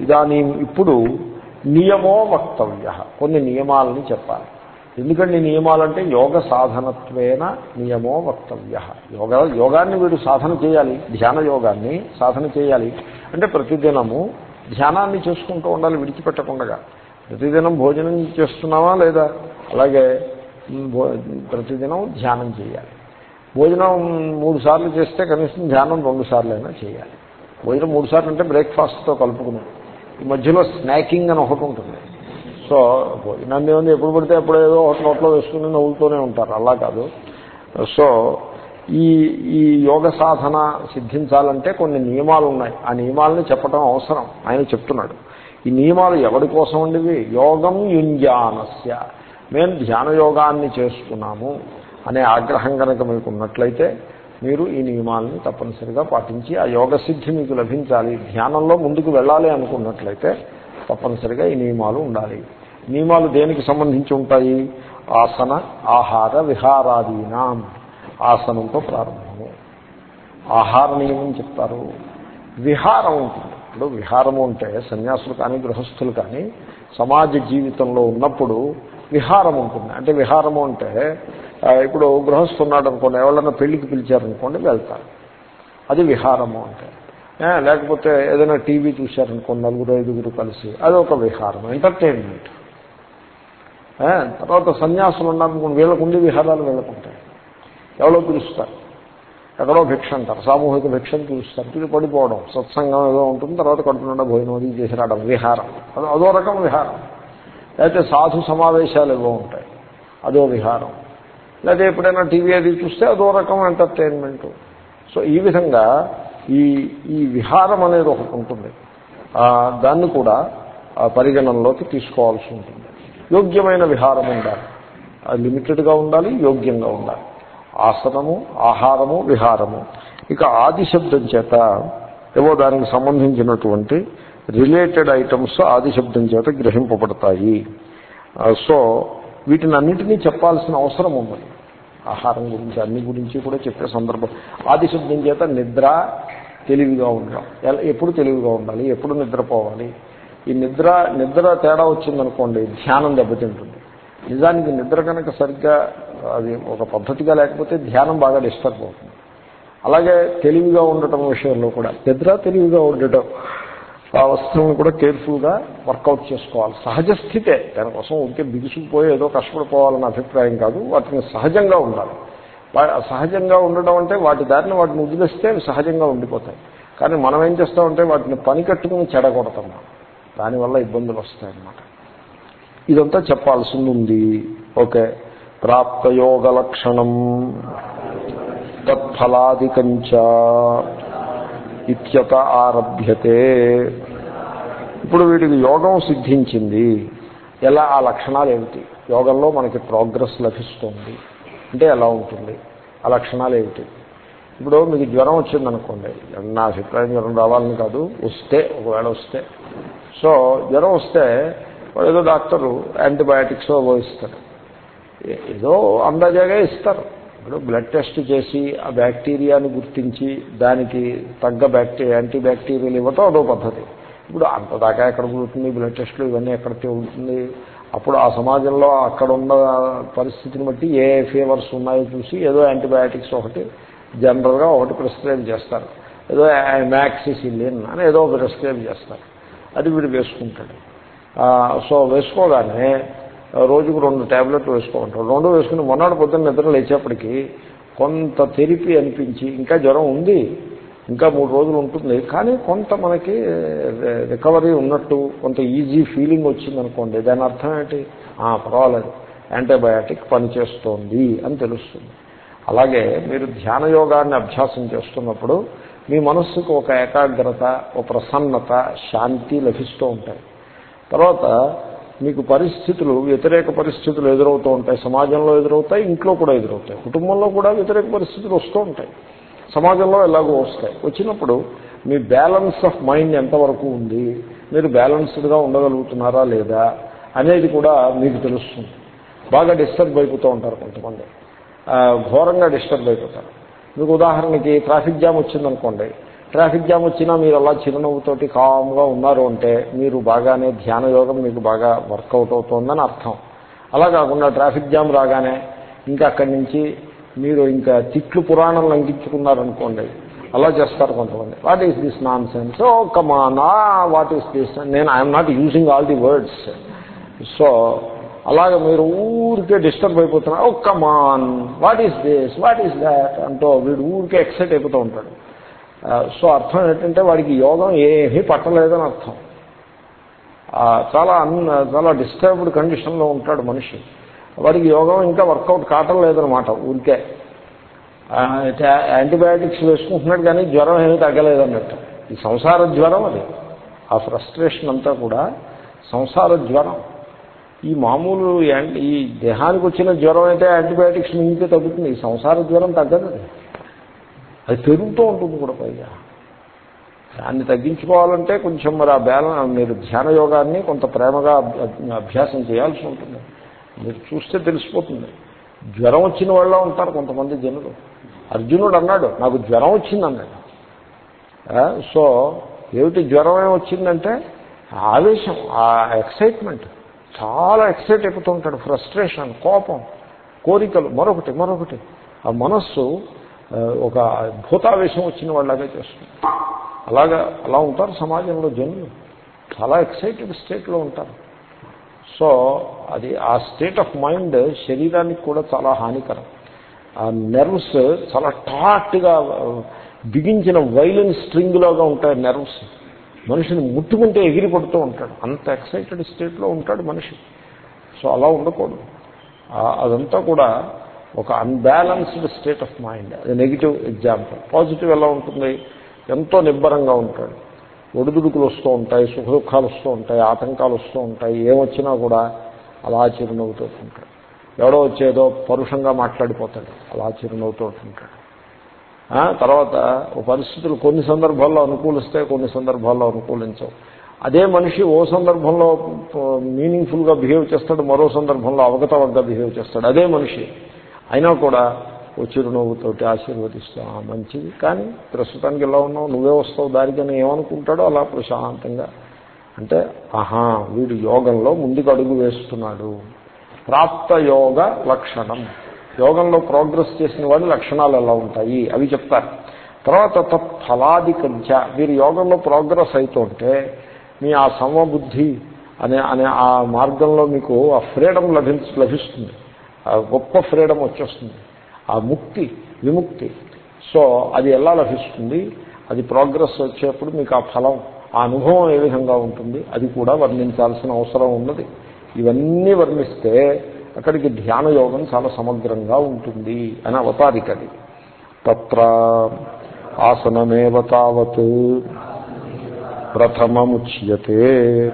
ఇదానీ ఇప్పుడు నియమో వక్తవ్య. కొన్ని నియమాలని చెప్పాలి. ఎందుకండి నియమాలంటే యోగ సాధనత్వేన నియమో వక్తవ్య. యోగ యోగాన్ని వీడు సాధన చేయాలి. ధ్యాన యోగాన్ని సాధన చేయాలి. అంటే ప్రతిదినము ధ్యానాన్ని చేసుకుంటూ ఉండాలి విడిచిపెట్టకుండా. ప్రతిదినం భోజనం చేస్తున్నావా లేదా? అలాగే ప్రతిదినం ధ్యానం చేయాలి. భోజనం మూడు సార్లు చేస్తే కనీసం ధ్యానం రెండు సార్లు అయినా చేయాలి. భోజనం మూడు సార్లు అంటే బ్రేక్ఫాస్ట్తో కలుపుకుని ఈ మధ్యలో స్నాకింగ్ అని ఒకటి ఉంటుంది. సో నన్ను ఏముంది ఎప్పుడు పడితే ఎప్పుడు ఏదో ఒకటి నోట్లో వేసుకుని నవ్వుతూనే ఉంటారు. అలా కాదు. సో ఈ ఈ యోగ సాధన సిద్ధించాలంటే కొన్ని నియమాలు ఉన్నాయి. ఆ నియమాలని చెప్పడం అవసరం. ఆయన చెప్తున్నాడు. ఈ నియమాలు ఎవరి కోసం ఉండేవి యోగం యుంజానస్య. మేము ధ్యాన యోగాన్ని చేస్తున్నాము అనే ఆగ్రహం కనుక మీకు ఉన్నట్లయితే మీరు ఈ నియమాలని తప్పనిసరిగా పాటించి ఆ యోగ సిద్ధి మీకు లభించాలి. ధ్యానంలో ముందుకు వెళ్ళాలి అనుకున్నట్లయితే తప్పనిసరిగా ఈ నియమాలు ఉండాలి. నియమాలు దేనికి సంబంధించి ఉంటాయి? ఆసన ఆహార విహారాదీనాం. ఆసనంతో ప్రారంభము. ఆహార నియమం చెప్తారు. విహారం ఉంటుంది. ఇప్పుడు విహారము అంటే సన్యాసులు కానీ గృహస్థులు కానీ సమాజ జీవితంలో ఉన్నప్పుడు విహారం ఉంటుంది. అంటే విహారము అంటే ఇప్పుడు గృహస్థున్నాడు అనుకోండి ఎవరన్నా పెళ్ళికి పిలిచారనుకోండి వెళ్తారు. అది విహారము అంటే. లేకపోతే ఏదైనా టీవీ చూశారనుకోండి నలుగురు ఐదుగురు కలిసి అది ఒక విహారం ఎంటర్టైన్మెంట్ తర్వాత సన్యాసులు ఉన్నారనుకోండి వీళ్ళకు ఉండే విహారాలు వీళ్ళకుంటాయి. ఎవరో పిలుస్తారు. ఎక్కడో భిక్ష అంటారు సామూహిక భిక్షను పిలుస్తారు ఇది పడిపోవడం సత్సంగం ఏదో ఉంటుంది తర్వాత కడుపు నిండా భోజనం అది చేసి రావడం విహారం. అదో రకం విహారం. లేకపోతే సాధు సమావేశాలు ఏవో ఉంటాయి. అదో విహారం. లేకపోతే ఎప్పుడైనా టీవీ అది చూస్తే అదో రకం ఎంటర్టైన్మెంటు. సో ఈ విధంగా ఈ ఈ విహారం అనేది ఒకటి ఉంటుంది. దాన్ని కూడా పరిగణనలోకి తీసుకోవాల్సి ఉంటుంది. యోగ్యమైన విహారం ఉండాలి. లిమిటెడ్గా ఉండాలి యోగ్యంగా ఉండాలి. ఆసనము ఆహారము విహారము. ఇక ఆది శబ్దం చేత ఏవో దానికి సంబంధించినటువంటి రిలేటెడ్ ఐటమ్స్ ఆది శబ్దం చేత గ్రహింపబడతాయి. సో వీటిని అన్నింటినీ చెప్పాల్సిన అవసరం ఉన్నది ఆహారం గురించి అన్ని గురించి కూడా చెప్పే సందర్భం. ఆది శబ్దం చేత నిద్ర తెలివిగా ఉండడం ఎప్పుడు తెలివిగా ఉండాలి? ఎప్పుడు నిద్రపోవాలి? ఈ నిద్ర నిద్ర తేడా వచ్చిందనుకోండి ధ్యానం దెబ్బతింటుంది. నిజానికి నిద్ర కనుక సరిగ్గా అది ఒక పద్ధతిగా లేకపోతే ధ్యానం బాగా డిస్టర్బ్ అవుతుంది. అలాగే తెలివిగా ఉండటం విషయంలో కూడా నిద్ర తెలివిగా ఉండటం ఆ వస్తువును కూడా కేర్ఫుల్గా వర్కౌట్ చేసుకోవాలి. సహజ స్థితే దానికోసం ఉంటే బిగుసుకుపోయి ఏదో కష్టపడిపోవాలన్న అభిప్రాయం కాదు. వాటిని సహజంగా ఉండాలి. సహజంగా ఉండడం అంటే వాటి దారిని వాటిని వదిలేస్తే సహజంగా ఉండిపోతాయి. కానీ మనం ఏం చేస్తామంటే వాటిని పని కట్టుకుని చెడగొడతాం. దానివల్ల ఇబ్బందులు వస్తాయన్నమాట. ఇదంతా చెప్పాల్సింది ఉంది. ఓకే. ప్రాప్తయోగ లక్షణం తత్ఫలాదికంచ ఇత్యత ఆరభ్యతే. ఇప్పుడు వీటికి యోగం సిద్ధించింది. ఎలా? ఆ లక్షణాలు ఏమిటి? యోగంలో మనకి ప్రోగ్రెస్ లభిస్తుంది. అంటే ఎలా ఉంటుంది? ఆ లక్షణాలు ఏమిటి? ఇప్పుడు మీకు జ్వరం వచ్చిందనుకోండి. నా అభిప్రాయం జ్వరం రావాలని కాదు. వస్తే ఒకవేళ వస్తే. సో జ్వరం వస్తే ఏదో డాక్టరు యాంటీబయాటిక్స్ ఇస్తారు ఏదో అందాజాగా ఇస్తారు. ఇప్పుడు బ్లడ్ టెస్ట్ చేసి ఆ బ్యాక్టీరియాని గుర్తించి దానికి తగ్గ బ్యాక్టీరియా యాంటీ బ్యాక్టీరియాలు ఇవ్వటం అదో పద్ధతి. ఇప్పుడు అంతదాకా ఎక్కడ కుదురుతుంది బ్లడ్ టెస్ట్లు ఇవన్నీ ఎక్కడ ఉంటుంది? అప్పుడు ఆ సమాజంలో అక్కడ ఉన్న పరిస్థితిని బట్టి ఏ ఫీవర్స్ ఉన్నాయో చూసి ఏదో యాంటీబయాటిక్స్ ఒకటి జనరల్గా ఒకటి ప్రిస్క్రైబ్ చేస్తారు. ఏదో మ్యాక్సిసిలిన్ అని ఏదో ప్రిస్క్రైబ్ చేస్తారు. అది వీడు వేసుకుంటాడు. సో వేసుకోగానే రోజుకు రెండు ట్యాబ్లెట్లు వేసుకోమంటారు రెండు వేసుకుని మొన్నటి పొద్దున్న నిద్ర లేచేప్పటికి కొంత తెరిపి అనిపించి ఇంకా జ్వరం ఉంది ఇంకా మూడు రోజులు ఉంటుంది. కానీ కొంత మనకి రికవరీ ఉన్నట్టు కొంత ఈజీ ఫీలింగ్ వచ్చిందనుకోండి దాని అర్థం ఏంటి? పర్వాలేదు. యాంటీబయాటిక్ పనిచేస్తోంది అని తెలుస్తుంది. అలాగే మీరు ధ్యాన యోగాన్ని అభ్యాసం చేస్తున్నప్పుడు మీ మనస్సుకు ఒక ఏకాగ్రత ఒక ప్రసన్నత శాంతి లభిస్తూ ఉంటాయి. తర్వాత మీకు పరిస్థితులు వ్యతిరేక పరిస్థితులు ఎదురవుతూ ఉంటాయి. సమాజంలో ఎదురవుతాయి ఇంట్లో కూడా ఎదురవుతాయి. కుటుంబంలో కూడా వ్యతిరేక పరిస్థితులు వస్తూ ఉంటాయి. సమాజంలో ఎలాగో వస్తాయి. వచ్చినప్పుడు మీ బ్యాలెన్స్ ఆఫ్ మైండ్ ఎంతవరకు ఉంది? మీరు బ్యాలన్స్డ్గా ఉండగలుగుతున్నారా లేదా? అనేది కూడా మీకు తెలుస్తుంది. బాగా డిస్టర్బ్ అయిపోతూ ఉంటారు కొంతమంది. ఘోరంగా డిస్టర్బ్ అయిపోతారు. మీకు ఉదాహరణకి ట్రాఫిక్ జామ్ వచ్చిందనుకోండి. ట్రాఫిక్ జామ్ వచ్చినా మీరు అలా చిరునవ్వుతోటి కామ్గా ఉన్నారు అంటే మీరు బాగానే ధ్యాన యోగం మీకు బాగా వర్కౌట్ అవుతోందని అర్థం. అలా కాకుండా ట్రాఫిక్ జామ్ రాగానే ఇంకా అక్కడి నుంచి మీరు ఇంకా తిట్లు పురాణం లంఘించుకున్నారనుకోండి అలా చేస్తారు కొంతమంది. What is this nonsense oh కమానా వాట్ ఈస్ దిస్ నేను I'm not using all the words so అలాగ మీరు ఊరికే డిస్టర్బ్ అయిపోతున్నారు. ఓ come on what is this what is that వీడు ఊరికే ఎక్సైట్ అయిపోతూ ఉంటాడు. సో అర్థం ఏంటంటే వాడికి యోగం ఏమీ పట్టలేదని అర్థం. చాలా అన్ చాలా డిస్టర్బ్డ్ కండిషన్లో ఉంటాడు మనిషి. వాడికి యోగం ఇంకా వర్కౌట్ కావటం లేదనమాట ఊరికే. యాంటీబయాటిక్స్ వేసుకుంటున్నాడు కానీ జ్వరం ఏమీ తగ్గలేదన్నట్టు. ఈ సంసార జ్వరం అది. ఆ ఫ్రస్ట్రేషన్ అంతా కూడా సంసార జ్వరం. ఈ మామూలు ఈ దేహానికి వచ్చిన జ్వరం అయితే యాంటీబయాటిక్స్ మింగితే తగ్గుతుంది. ఈ సంసార జ్వరం తగ్గదు. అది పెరుగుతూ ఉంటుంది కూడా పైగా. దాన్ని తగ్గించుకోవాలంటే కొంచెం మరి ఆ బ్యాలెన్స్ మీరు ధ్యాన యోగాన్ని కొంత ప్రేమగా అభ్యాసం చేయాల్సి ఉంటుంది. మీరు చూస్తే తెలిసిపోతుంది. జ్వరం వచ్చిన వాళ్ళ ఉంటారు కొంతమంది జనులు. అర్జునుడు అన్నాడు నాకు జ్వరం వచ్చింది అన్నాడు. సో ఏమిటి జ్వరం ఏమొచ్చిందంటే ఆవేశం ఆ ఎక్సైట్మెంట్. చాలా ఎక్సైట్ అయిపోతూ ఉంటాడు ఫ్రస్ట్రేషన్ కోపం కోరికలు మరొకటి మరొకటి. ఆ మనస్సు ఒక భూతావేశం వచ్చిన వాళ్ళగా చేస్తుంది. అలాగా అలా ఉంటారు సమాజంలో జనులు. చాలా ఎక్సైటెడ్ స్టేట్లో ఉంటారు. సో అది ఆ స్టేట్ ఆఫ్ మైండ్ శరీరానికి కూడా చాలా హానికరం. ఆ నెర్వ్స్ చాలా టాట్గా బిగించిన వైలిన్ స్ట్రింగ్లోగా ఉంటాయి నెర్వ్స్. మనిషిని ముట్టుకుంటే ఎగిరి పడుతూ ఉంటాడు. అంత ఎక్సైటెడ్ స్టేట్లో ఉంటాడు మనిషి. సో అలా ఉండకూడదు. అదంతా కూడా ఒక అన్బ్యాలన్స్డ్ స్టేట్ ఆఫ్ మైండ్ అది నెగిటివ్ ఎగ్జాంపుల్ పాజిటివ్ ఎలా ఉంటుంది? ఎంతో నిబ్బరంగా ఉంటాడు. ఒడిదుడుకులు వస్తూ ఉంటాయి సుఖ దుఃఖాలు వస్తూ ఉంటాయి ఆటంకాలు వస్తూ ఉంటాయి. ఏమొచ్చినా కూడా అలా చిరునవ్వుతూ ఉంటాడు. ఎవడో వచ్చేదో పరుషంగా మాట్లాడిపోతాడు అలా చిరునవ్వుతూ ఉంటాడు. తర్వాత పరిస్థితులు కొన్ని సందర్భాల్లో అనుకూలిస్తే కొన్ని సందర్భాల్లో అనుకూలించవు. అదే మనిషి ఓ సందర్భంలో మీనింగ్ఫుల్గా బిహేవ్ చేస్తాడు మరో సందర్భంలో అవగతవగ్గా బిహేవ్ చేస్తాడు. అదే మనిషి. అయినా కూడా ఓ చిరునవ్వుతోటి ఆశీర్వదిస్తా. మంచిది. కానీ ప్రస్తుతానికి ఎలా ఉన్నావు? నువ్వే వస్తావు దారికని ఏమనుకుంటాడో అలా ప్రశాంతంగా. అంటే ఆహా వీడు యోగంలో ముందుకు అడుగు వేస్తున్నాడు. ప్రాప్త యోగ లక్షణం. యోగంలో ప్రోగ్రెస్ చేసిన వాడి లక్షణాలు ఎలా ఉంటాయి? అవి చెప్తారు. తర్వాత తత్ఫలాధికంచ మీరు యోగంలో ప్రోగ్రెస్ అవుతుంటే మీ ఆ సమబుద్ధి అనే అనే ఆ మార్గంలో మీకు ఆ ఫ్రీడమ్ లభించ లభిస్తుంది. గొప్ప ఫ్రీడమ్ వచ్చేస్తుంది. ఆ ముక్తి విముక్తి. సో అది ఎలా లభిస్తుంది? అది ప్రోగ్రెస్ వచ్చేప్పుడు మీకు ఆ ఫలం ఆ అనుభవం ఏ విధంగా ఉంటుంది? అది కూడా వర్ణించాల్సిన అవసరం ఉన్నది. ఇవన్నీ వర్ణిస్తే అక్కడికి ధ్యాన యోగం చాలా సమగ్రంగా ఉంటుంది అని అవతారికది తత్ర ఆసనమేవ తావత్ ప్రథమముచ్యతే.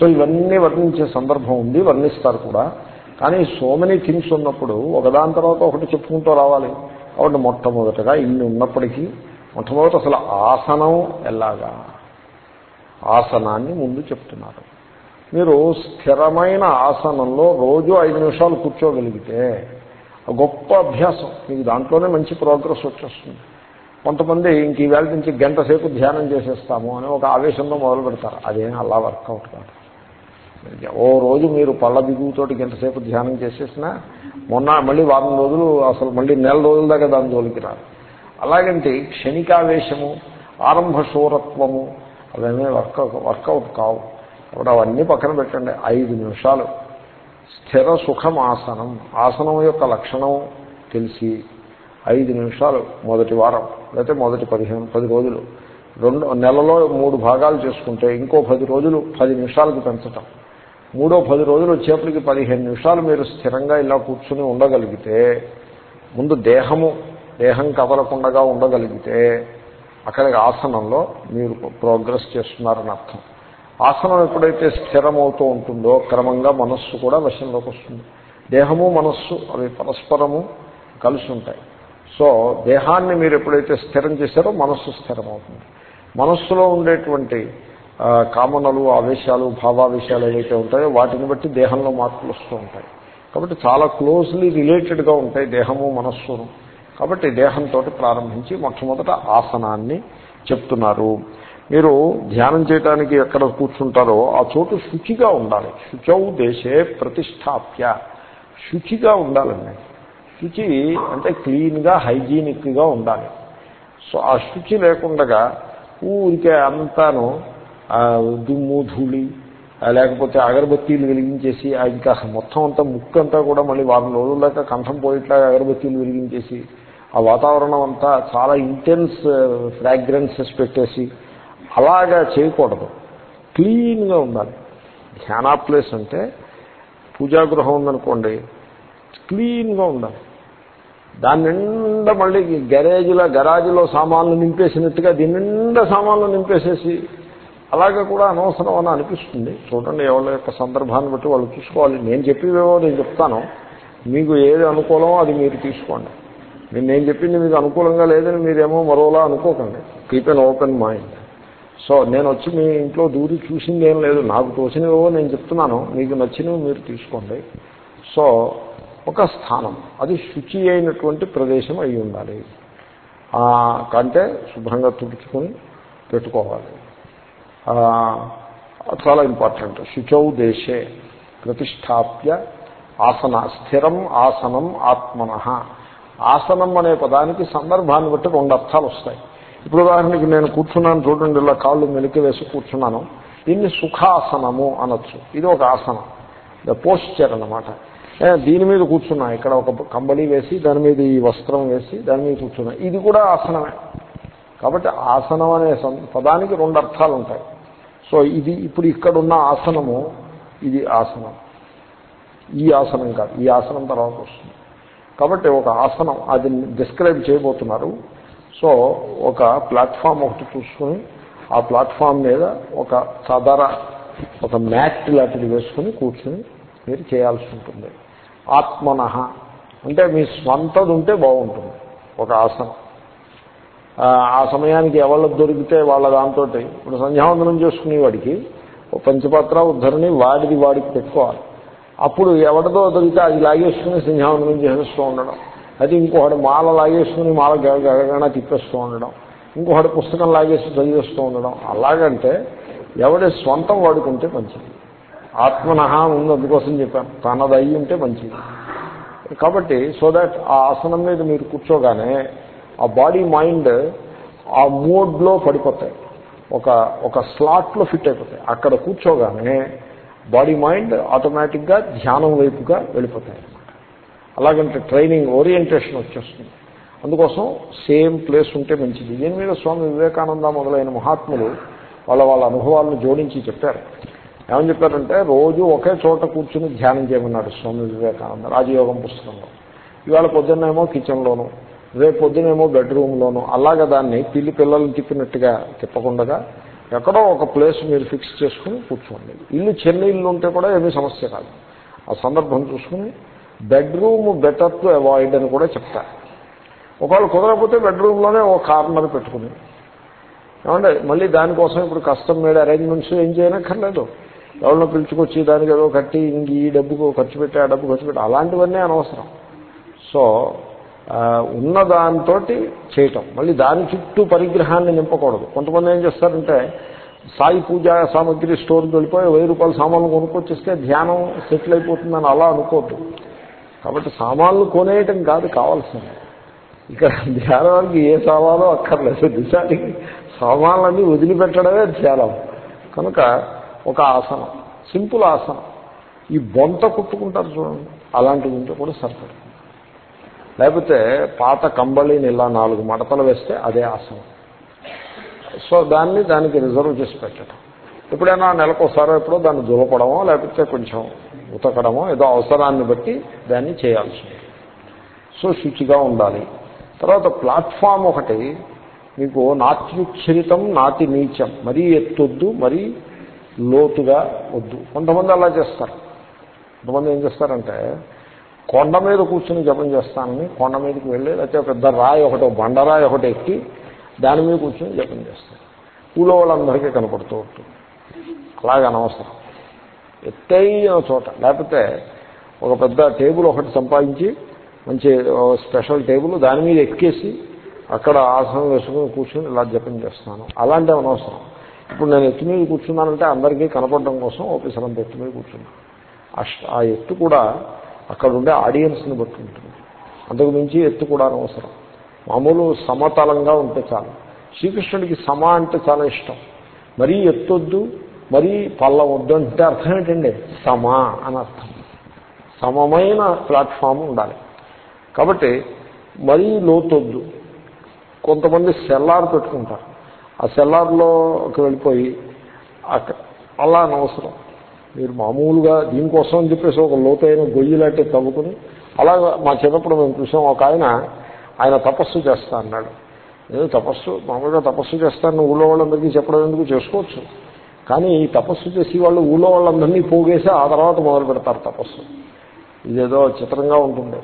సో ఇవన్నీ వర్ణించే సందర్భం ఉంది వర్ణిస్తారు కూడా. కానీ సో మెనీ థింగ్స్ ఉన్నప్పుడు ఒకదాని తర్వాత ఒకటి చెప్పుకుంటూ రావాలి. కాబట్టి మొట్టమొదటగా ఇన్ని ఉన్నప్పటికీ మొట్టమొదట అసలు ఆసనం ఎలాగా? ఆసనాన్ని ముందు చెప్తున్నారు. మీరు స్థిరమైన ఆసనంలో రోజు ఐదు నిమిషాలు కూర్చోగలిగితే గొప్ప అభ్యాసం. మీకు దాంట్లోనే మంచి ప్రోగ్రెస్ వచ్చేస్తుంది. కొంతమంది ఇంక ఈవేళ నుంచి గంట సేపు ధ్యానం చేసేస్తాము అని ఒక ఆవేశంలో మొదలు పెడతారు. అదేం అలా వర్కౌట్ కాదు. ఓ రోజు మీరు పళ్ళ బిగుతోటి గంటసేపు ధ్యానం చేసేసినా మొన్న మళ్ళీ వారం రోజులు అసలు మళ్ళీ నెల రోజుల దాకా దాని జోలికి రాదు అలాగంటే క్షణికావేశము ఆరంభ శూరత్వము అవన్నీ వర్క్ వర్కౌట్ కావు. కాబట్టి అవన్నీ పక్కన పెట్టండి. ఐదు నిమిషాలు. స్థిర సుఖం ఆసనం. ఆసనం యొక్క లక్షణం తెలిసి ఐదు నిమిషాలు మొదటి వారం లేకపోతే మొదటి పదిహేను పది రోజులు. రెండు నెలలో మూడు భాగాలు చేసుకుంటే ఇంకో పది రోజులు పది నిమిషాలకు పెంచటం. మూడో పది రోజులు వచ్చేప్పటికి పదిహేను నిమిషాలు మీరు స్థిరంగా ఇలా కూర్చుని ఉండగలిగితే ముందు దేహము దేహం కదలకుండా ఉండగలిగితే అక్కడికి ఆసనంలో మీరు ప్రోగ్రెస్ చేస్తున్నారని అర్థం. ఆసనం ఎప్పుడైతే స్థిరమవుతూ ఉంటుందో క్రమంగా మనస్సు కూడా వశంలోకి వస్తుంది. దేహము మనస్సు అవి పరస్పరము కలిసి ఉంటాయి. సో దేహాన్ని మీరు ఎప్పుడైతే స్థిరం చేశారో మనస్సు స్థిరమవుతుంది. మనస్సులో ఉండేటువంటి కామనలు ఆవేశాలు భావావేశాలు ఏవైతే ఉంటాయో వాటిని బట్టి దేహంలో మార్పులు వస్తూ ఉంటాయి. కాబట్టి చాలా క్లోజ్లీ రిలేటెడ్గా ఉంటాయి దేహము మనస్సును. కాబట్టి దేహంతో ప్రారంభించి మొట్టమొదట ఆసనాన్ని చెప్తున్నారు. మీరు ధ్యానం చేయడానికి ఎక్కడ కూర్చుంటారో ఆ చోటు శుచిగా ఉండాలి. శుచౌ దేశే ప్రతిష్టాప్య. శుచిగా ఉండాలండి. శుచి అంటే క్లీన్గా హైజీనిక్గా ఉండాలి. సో ఆ శుచి లేకుండా ఊరికే అంతాను దుమ్ము ధూళి లేకపోతే అగరబత్తీలు వెలిగించేసి ఇంకా మొత్తం అంతా ముక్కంతా కూడా మళ్ళీ వారం రోజుల దాకా కంఠం పోయేట్లాగా అగరబత్తీలు వెలిగించేసి ఆ వాతావరణం అంతా చాలా ఇంటెన్స్ ఫ్రాగ్రెన్సెస్ పెట్టేసి అలాగా చేయకూడదు. క్లీన్గా ఉండాలి. ధ్యానా ప్లేస్ అంటే పూజాగృహం ఉందనుకోండి క్లీన్గా ఉండాలి. దాని నిండా మళ్ళీ గరేజ్లో గరాజులో సామాన్లు నింపేసినట్టుగా దీని నిండా సామాన్లు నింపేసేసి అలాగే కూడా అనవసరం అని అనిపిస్తుంది. చూడండి ఎవరి యొక్క సందర్భాన్ని బట్టి వాళ్ళు చూసుకోవాలి నేను చెప్పేవేవో నేను చెప్తాను. మీకు ఏది అనుకూలమో అది మీరు తీసుకోండి. నేను నేను చెప్పింది మీకు అనుకూలంగా లేదని మీరేమో మరోలా అనుకోకండి. Keep an open mind so నేను వచ్చి మీ ఇంట్లో దూరి చూసింది ఏం లేదు. నాకు తోచినవో నేను చెప్తున్నాను. మీకు నచ్చినవి మీరు తీసుకోండి. సో ఒక స్థానం. అది శుచి అయినటువంటి ప్రదేశం అయి ఉండాలి కంటే శుభ్రంగా తుడుచుకొని పెట్టుకోవాలి. చాలా ఇంపార్టెంట్. శుచౌ దేశే ప్రతిష్టాప్య ఆసన స్థిరం ఆసనం ఆత్మన. ఆసనం అనే పదానికి సందర్భాన్ని బట్టి రెండు అర్థాలు వస్తాయి. ఇప్పుడు ఉదాహరణకి నేను కూర్చున్నాను చూడండి ఇలా కాళ్ళు మెలికి వేసి కూర్చున్నాను. దీన్ని సుఖాసనము అనొచ్చు. ఇది ఒక ఆసనం. ద పోస్చర్ అనమాట దీని మీద కూర్చున్నా. ఇక్కడ ఒక కంబళి వేసి దాని మీద ఈ వస్త్రం వేసి దాని మీద కూర్చున్నా. ఇది కూడా ఆసనమే. కాబట్టి ఆసనం అనే పదానికి రెండు అర్థాలు ఉంటాయి. సో ఇది ఇప్పుడు ఇక్కడున్న ఆసనము ఇది ఆసనం. ఈ ఆసనం కాదు ఈ ఆసనం తర్వాత వస్తుంది. కాబట్టి ఒక ఆసనం అది డిస్క్రైబ్ చేయబోతున్నారు. సో ఒక ప్లాట్ఫామ్ ఒకటి చూసుకుని ఆ ప్లాట్ఫామ్ మీద ఒక చదర ఒక మ్యాట్ లాంటిది వేసుకుని కూర్చుని మీరు చేయాల్సి ఉంటుంది. ఆత్మన అంటే మీ స్వంతది ఉంటే బాగుంటుంది ఒక ఆసనం. ఆ సమయానికి ఎవరు దొరికితే వాళ్ళ దాంతో ఇప్పుడు సంధ్యావందనం చేసుకునేవాడికి పంచపాత్ర ఉద్ధరణి వాడిది వాడికి పెట్టుకోవాలి. అప్పుడు ఎవరిదో దొరికితే అది లాగేసుకుని సంధ్యావందనం చేస్తూ ఉండడం. అది ఇంకొకటి మాల లాగేసుకుని మాల గగగణ తిప్పేస్తూ ఉండడం. ఇంకొకటి పుస్తకం లాగేసి చదివేస్తూ ఉండడం. అలాగంటే ఎవడి స్వంతం వాడుకుంటే మంచిది. ఆత్మనహ ఉంది అందుకోసం చెప్పాను. తనది అయ్యి ఉంటే మంచిది. కాబట్టి సో దాట్ ఆ ఆసనం మీద మీరు కూర్చోగానే ఆ బాడీ మైండ్ ఆ మోడ్లో పడిపోతాయి. ఒక ఒక స్లాట్లో ఫిట్ అయిపోతాయి. అక్కడ కూర్చోగానే బాడీ మైండ్ ఆటోమేటిక్గా ధ్యానం వైపుగా వెళ్ళిపోతాయి. అలాగంటే ట్రైనింగ్ ఓరియంటేషన్ వచ్చేస్తుంది. అందుకోసం సేమ్ ప్లేస్ ఉంటే మంచిది. దీని మీద స్వామి వివేకానంద మొదలైన మహాత్ములు వాళ్ళ వాళ్ళ అనుభవాలను జోడించి చెప్పారు. ఏమని చెప్పారంటే రోజు ఒకే చోట కూర్చుని ధ్యానం చేయమన్నాడు స్వామి వివేకానంద రాజయోగం పుస్తకంలో. ఇవాళ పొద్దున్నేమో కిచెన్లోను రేపు పొద్దునేమో బెడ్రూమ్లోనూ అలాగ దాన్ని పిల్లి పిల్లల్ని తిప్పినట్టుగా తిప్పకుండా ఎక్కడో ఒక ప్లేస్ మీరు ఫిక్స్ చేసుకుని కూర్చోండి. ఇల్లు చిన్న ఇల్లు ఉంటే కూడా ఏమీ సమస్య కాదు. ఆ సందర్భం చూసుకుని బెడ్రూమ్ బెటర్ టు అవాయిడ్ అని కూడా చెప్తారు ఒకవేళ కుదరకపోతే బెడ్రూమ్లోనే ఒక కార్నర్ పెట్టుకుని. ఏమంటే మళ్ళీ దానికోసం ఇప్పుడు కస్టమ్ మేడ్ అరేంజ్మెంట్స్ ఏం చేయనక్కర్లేదు. ఎవరినో పిలుచుకొచ్చి దానికి ఏదో కట్టి ఇంక ఈ డబ్బుకు ఖర్చు పెట్టి ఆ డబ్బు ఖర్చు పెట్టి అలాంటివన్నీ అనవసరం. సో ఉన్న దాంతో చేయటం. మళ్ళీ దాని చుట్టూ పరిగ్రహాన్ని నింపకూడదు. కొంతమంది ఏం చేస్తారంటే సాయి పూజా సామాగ్రి స్టోర్కి వెళ్ళిపోయి వెయ్యి రూపాయల సామాన్లు కొనుక్కొచ్చిస్తే ధ్యానం సెటిల్ అయిపోతుందని అలా అనుకోవద్దు కాబట్టి సామాన్లు కొనేయటం కాదు కావాల్సింది. ఇక్కడ ధ్యానానికి ఏ సామానో అక్కర్లేదు. దిశానికి సామాన్లన్నీ వదిలిపెట్టడమే ధ్యానం. కనుక ఒక ఆసనం సింపుల్ ఆసనం. ఈ బొంత కుట్టుకుంటారు చూడండి అలాంటివి ఉంటే కూడా సరిపడుతుంది లేకపోతే పాత కంబళిని ఇలా నాలుగు మడతలు వేస్తే అదే ఆసనం. సో దాన్ని దానికి రిజర్వ్ చేసి పెట్టడం. ఎప్పుడైనా నెలకోసారో ఎప్పుడో దాన్ని దులపడమో లేకపోతే కొంచెం ఉతకడమో ఏదో అవసరాన్ని బట్టి దాన్ని చేయాల్సి ఉంది సో శుచిగా ఉండాలి. తర్వాత ప్లాట్ఫామ్ ఒకటి మీకు నాత్యుచ్చరితం నాతి నీచం మరీ ఎత్తొద్దు మరీ లోతుగా వద్దు. కొంతమంది అలా చేస్తారు. కొంతమంది ఏం చేస్తారంటే కొండ మీద కూర్చుని జపం చేస్తానని కొండ మీదకి వెళ్ళి లేకపోతే పెద్ద రాయి ఒకటి బండరాయి ఒకటి ఎక్కి దాని మీద కూర్చొని జపం చేస్తాను. ఊళ్ళో వాళ్ళందరికీ కనపడుతూ ఉంటుంది. అలాగే అనవసరం. ఎత్తైన చోట లేకపోతే ఒక పెద్ద టేబుల్ ఒకటి సంపాదించి మంచి స్పెషల్ టేబుల్ దాని మీద ఎక్కేసి అక్కడ ఆసనం వేసుకుని కూర్చొని ఇలా జపం చేస్తున్నాను అలాంటి అనవసరం. ఇప్పుడు నేను ఎత్తు మీద కూర్చున్నానంటే అందరికీ కనపడడం కోసం ఆఫీసర్ అంత ఎత్తు మీద కూర్చున్నాను. ఆ ఎత్తు కూడా అక్కడ ఉండే ఆడియన్స్ని బట్టి ఉంటుంది. అంతకు మించి ఎత్తు కూడా అనవసరం. మామూలు సమతలంగా ఉంటే చాలు. శ్రీకృష్ణుడికి సమ అంటే చాలా ఇష్టం. మరీ ఎత్తొద్దు మరీ పల్ల వద్దు అంటే అర్థం ఏంటండి? సమ అని అర్థం. సమమైన ప్లాట్ఫామ్ ఉండాలి. కాబట్టి మరీ లోతొద్దు. కొంతమంది సెల్లార్ పెట్టుకుంటారు. ఆ సెల్లార్లోకి వెళ్ళిపోయి అలా అనవసరం. మీరు మామూలుగా దీనికోసం అని చెప్పేసి ఒక లోతైన గొయ్యిలాంటి తవ్వుకుని అలాగా మా చిన్నప్పుడు మేము చూసాం ఒక ఆయన ఆయన తపస్సు చేస్తా అన్నాడు. నేను తపస్సు మామూలుగా తపస్సు చేస్తాను ఊళ్ళో వాళ్ళందరికీ చెప్పడం ఎందుకు? చేసుకోవచ్చు. కానీ ఈ తపస్సు చేసి వాళ్ళు ఊళ్ళో వాళ్ళందరినీ పోగేసి ఆ తర్వాత మొదలు పెడతారు తపస్సు. ఇదేదో చిత్రంగా ఉంటుంది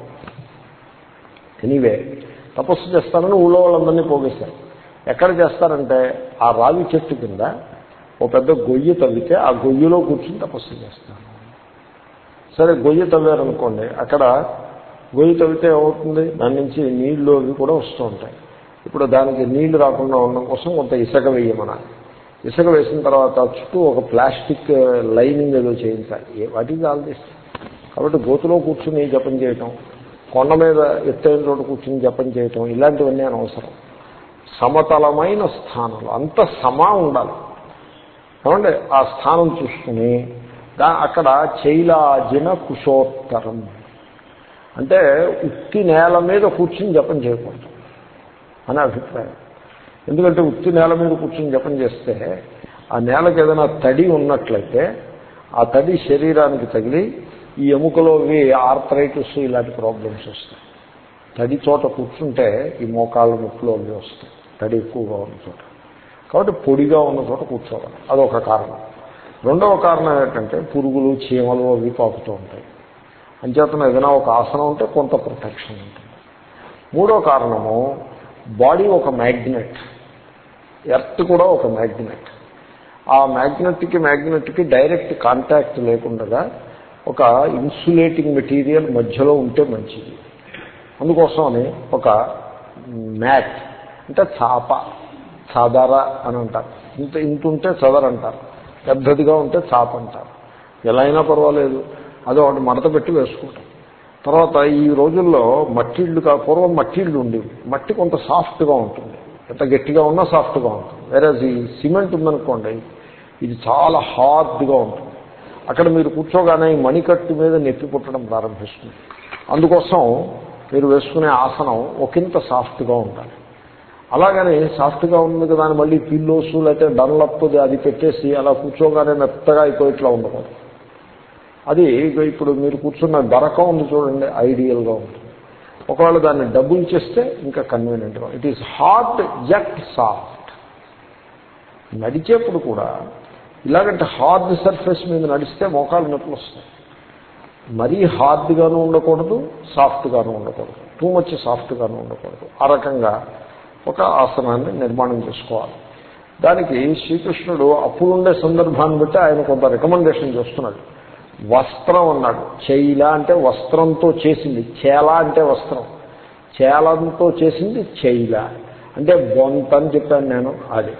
ఎనీవే తపస్సు చేస్తానని ఊళ్ళో వాళ్ళందరినీ పోగేశారు. ఎక్కడ చేస్తారంటే ఆ రావి చెట్టు కింద ఓ పెద్ద గొయ్యి తవ్వితే ఆ గొయ్యిలో కూర్చుని తపస్సు చేస్తాను. సరే గొయ్యి తవ్వారనుకోండి అక్కడ గొయ్యి తవ్వితే ఏమవుతుంది? దాని నుంచి నీళ్ళు అవి కూడా వస్తూ ఉంటాయి. ఇప్పుడు దానికి నీళ్ళు రాకుండా ఉండడం కోసం కొంత ఇసుక వేయమనాలి. ఇసుక వేసిన తర్వాత చుట్టూ ఒక ప్లాస్టిక్ లైనింగ్ ఏదో చేయించాలి. వాటికి కాదు కాబట్టి గోతులో కూర్చుని జపం చేయటం కొండ మీద ఎత్తైన చోట కూర్చుని జపం చేయటం ఇలాంటివన్నీ అనవసరం. సమతలమైన స్థానాలు అంత సమా ఉండాలి. ఏమండి ఆ స్థానం చూసుకుని దా అక్కడ చైలాజిన కుశోత్తరం. అంటే ఉత్తి నేల మీద కూర్చుని జపం చేయకూడదు అని అభిప్రాయం. ఎందుకంటే ఉత్తి నేల మీద కూర్చుని జపం చేస్తే ఆ నేలకు ఏదైనా తడి ఉన్నట్లయితే ఆ తడి శరీరానికి తగిలి ఈ ఎముకలోవి ఆర్థరైటిస్ ఇలాంటి ప్రాబ్లమ్స్ వస్తాయి. తడి చోట కూర్చుంటే ఈ మోకాళ్ళ నొప్పులు అవి వస్తాయి. తడి ఎక్కువగా ఉన్న చోట. కాబట్టి పొడిగా ఉన్న చోట కూర్చోవాలి. అదొక కారణం. రెండవ కారణం ఏంటంటే పురుగులు చీమలు అవి పాకుతూ ఉంటాయి. అంచేతన ఏదైనా ఒక ఆసనం ఉంటే కొంత ప్రొటెక్షన్ ఉంటుంది. మూడో కారణము బాడీ ఒక మ్యాగ్నెట్. ఎర్త్ కూడా ఒక మ్యాగ్నెట్. ఆ మ్యాగ్నెట్కి మ్యాగ్నెట్కి డైరెక్ట్ కాంటాక్ట్ లేకుండా ఒక ఇన్సులేటింగ్ మెటీరియల్ మధ్యలో ఉంటే మంచిది. అందుకోసమని ఒక మ్యాట్ అంటే చాప. చదర అని అంటారు. ఇంత ఇంత ఉంటే చదర అంటారు. పెద్దదిగా ఉంటే చాప అంటారు. ఎలా అయినా పర్వాలేదు. అది ఒకటి మడత పెట్టి వేసుకుంటాం తర్వాత ఈ రోజుల్లో మట్టిళ్ళు కా పూర్వం మట్టిళ్ళు ఉండేవి. మట్టి కొంత సాఫ్ట్గా ఉంటుంది. ఎంత గట్టిగా ఉన్నా సాఫ్ట్గా ఉంటుంది. వేరే ఈ సిమెంట్ ఉందనుకోండి ఇది చాలా హార్డ్గా ఉంటుంది. అక్కడ మీరు కూర్చోగానే ఈ మణికట్టు మీద నెప్పి పుట్టడం ప్రారంభిస్తుంది. అందుకోసం మీరు వేసుకునే ఆసనం ఒకంత సాఫ్ట్గా ఉండాలి. అలాగని సాఫ్ట్గా ఉంది కదా అని మళ్ళీ పిల్లోస్ లేకపోతే డన్లప్ అది పెట్టేసి అలా కూర్చోగానే మెత్తగా అయిపోయిట్లా ఉండకూడదు. అది ఇప్పుడు మీరు కూర్చున్న దరకం ఉంది చూడండి ఐడియల్గా ఉంటుంది ఒకవేళ దాన్ని డబుల్ చేస్తే ఇంకా కన్వీనియంట్గా it is hot yet soft నడిచేప్పుడు కూడా ఇలాగంటే హార్డ్ సర్ఫేస్ మీద నడిస్తే మోకాలు నొప్పులు వస్తాయి. మరీ హార్డ్గాను ఉండకూడదు సాఫ్ట్గాను ఉండకూడదు. టూ మచ్ సాఫ్ట్గాను ఉండకూడదు. ఆ రకంగా ఒక ఆసనాన్ని నిర్మాణం చేసుకోవాలి. దానికి శ్రీకృష్ణుడు అప్పుడుండే సందర్భాన్ని బట్టి ఆయన కొంత రికమెండేషన్ చేస్తున్నాడు. వస్త్రం అన్నాడు. చైల అంటే వస్త్రంతో చేసింది. చేల అంటే వస్త్రం. చేలంతో చేసింది చైల అంటే బొంత అని చెప్పాను నేను అది.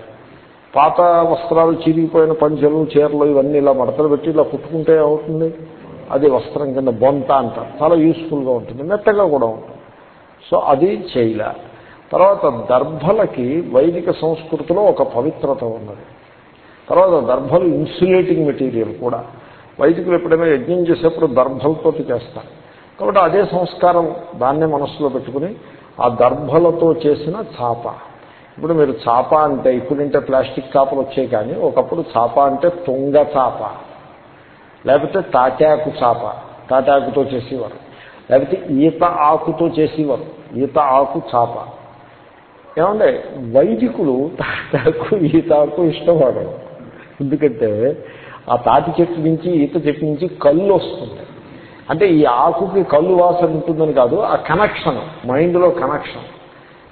పాత వస్త్రాలు చిరిగిపోయిన పంచెలు చీరలు ఇవన్నీ ఇలా మడతలు పెట్టి ఇలా కుట్టుకుంటే అవుతుంది? అది వస్త్రం కింద బొంత అంటారు. చాలా యూస్ఫుల్గా ఉంటుంది. మెత్తగా కూడా ఉంటుంది. సో అది చైల తర్వాత దర్భలకి వైదిక సంస్కృతిలో ఒక పవిత్రత ఉన్నది. తర్వాత దర్భలు ఇన్సులేటింగ్ మెటీరియల్ కూడా. వైదికులు ఎప్పుడైనా యజ్ఞం చేసేప్పుడు దర్భలతో చేస్తారు. కాబట్టి అదే సంస్కారం దాన్నే మనస్సులో పెట్టుకుని ఆ దర్భలతో చేసిన చాప. ఇప్పుడు మీరు చాప అంటే ఇప్పుడంటే ప్లాస్టిక్ చాపలు వచ్చాయి కానీ ఒకప్పుడు చాప అంటే తుంగ చాప. లేకపోతే తాటాకు చాప. తాటాకుతో చేసేవారు. లేకపోతే ఈత ఆకుతో చేసేవారు. ఈత ఆకు చాప. ఏమంటే వైదికులు తాతకు ఈత ఇష్టపడరు. ఎందుకంటే ఆ తాటి చెట్టు నుంచి ఈత చెట్టు నుంచి కళ్ళు వస్తుంది అంటే ఈ ఆకుకి కళ్ళు వాసన ఉంటుందని కాదు ఆ కనెక్షన్ మైండ్లో కనెక్షన్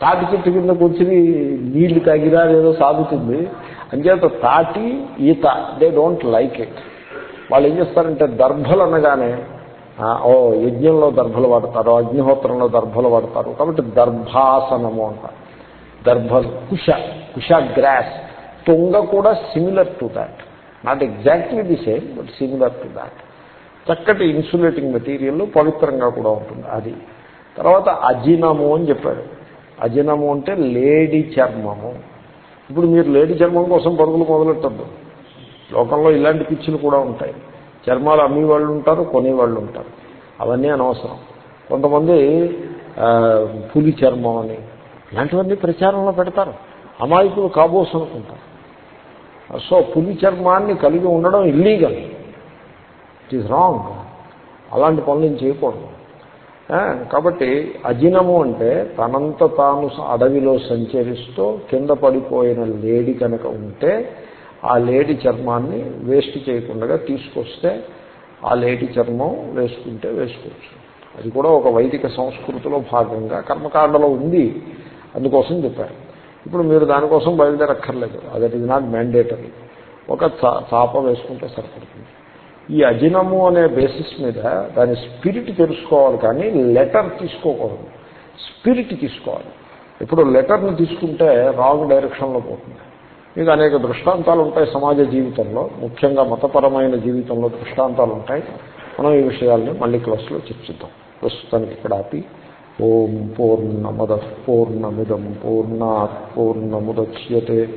తాటి చెట్టు కింద కూర్చుని నీళ్ళు తాగిరా ఏదో సాగుతుంది. అంచేత తాటి ఈత దే డోంట్ లైక్ ఇట్ వాళ్ళు ఏం చేస్తారంటే దర్భలు అనగానే ఓ యజ్ఞంలో దర్భలు వాడతారు అగ్నిహోత్రంలో దర్భలు వాడతారు. కాబట్టి దర్భాసనము అంటారు. దర్భలు కుష కుష గ్రాస్. తుంగ కూడా similar to that not exactly the same but similar to that చక్కటి ఇన్సులేటింగ్ మెటీరియల్ పవిత్రంగా కూడా ఉంటుంది అది. తర్వాత అజినము అని చెప్పాడు అజినము అంటే లేడీ చర్మము. ఇప్పుడు మీరు లేడీ చర్మం కోసం పరుగులు మొదలెట్టద్దు. లోకంలో ఇలాంటి పిచ్చులు కూడా ఉంటాయి. చర్మాలు అమ్మే వాళ్ళు ఉంటారు కొనేవాళ్ళు ఉంటారు. అవన్నీ అనవసరం. కొంతమంది పులి చర్మం అని ఇలాంటివన్నీ ప్రచారంలో పెడతారు. అమాయకులు కాబోసు అనుకుంటారు. సో పులి చర్మాన్ని కలిగి ఉండడం ఇల్లీగల్ ఇట్ ఈజ్ రాంగ్ అలాంటి పనులు చేయకూడదు. కాబట్టి అజినము అంటే తనంత తాను అడవిలో సంచరిస్తూ కింద పడిపోయిన లేడి కనుక ఉంటే ఆ లేడి చర్మాన్ని వేస్ట్ చేయకుండా తీసుకొస్తే ఆ లేడి చర్మం వేసుకుంటే వేసుకోవచ్చు. అది కూడా ఒక వైదిక సంస్కృతిలో భాగంగా కర్మకాండలో ఉంది. అందుకోసం చెప్పారు. ఇప్పుడు మీరు దానికోసం బయలుదేరక్కర్లేదు. దట్ ఈజ్ నాట్ మ్యాండేటరీ ఒక చాప వేసుకుంటే సరిపడుతుంది. ఈ అజినము అనే బేసిస్ మీద దాని స్పిరిట్ తెలుసుకోవాలి కానీ లెటర్ తీసుకోకూడదు. స్పిరిట్ తీసుకోవాలి. ఇప్పుడు లెటర్ని తీసుకుంటే రాంగ్ డైరెక్షన్లో పోతుంది. మీకు అనేక దృష్టాంతాలు ఉంటాయి సమాజ జీవితంలో. ముఖ్యంగా మతపరమైన జీవితంలో దృష్టాంతాలు ఉంటాయి. మనం ఈ విషయాల్ని మళ్ళీ క్లాసులో చర్చిద్దాం. ప్రస్తుతానికి ఇక్కడ ఆపి. ఓం పూర్ణమద పూర్ణమిదం పూర్ణాత్ పూర్ణముద్యతే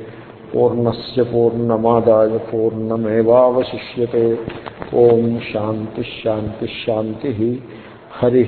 పూర్ణస్ పూర్ణమాదాయ పూర్ణమేవాశిష్యతే ఓం శాంతి. హరి.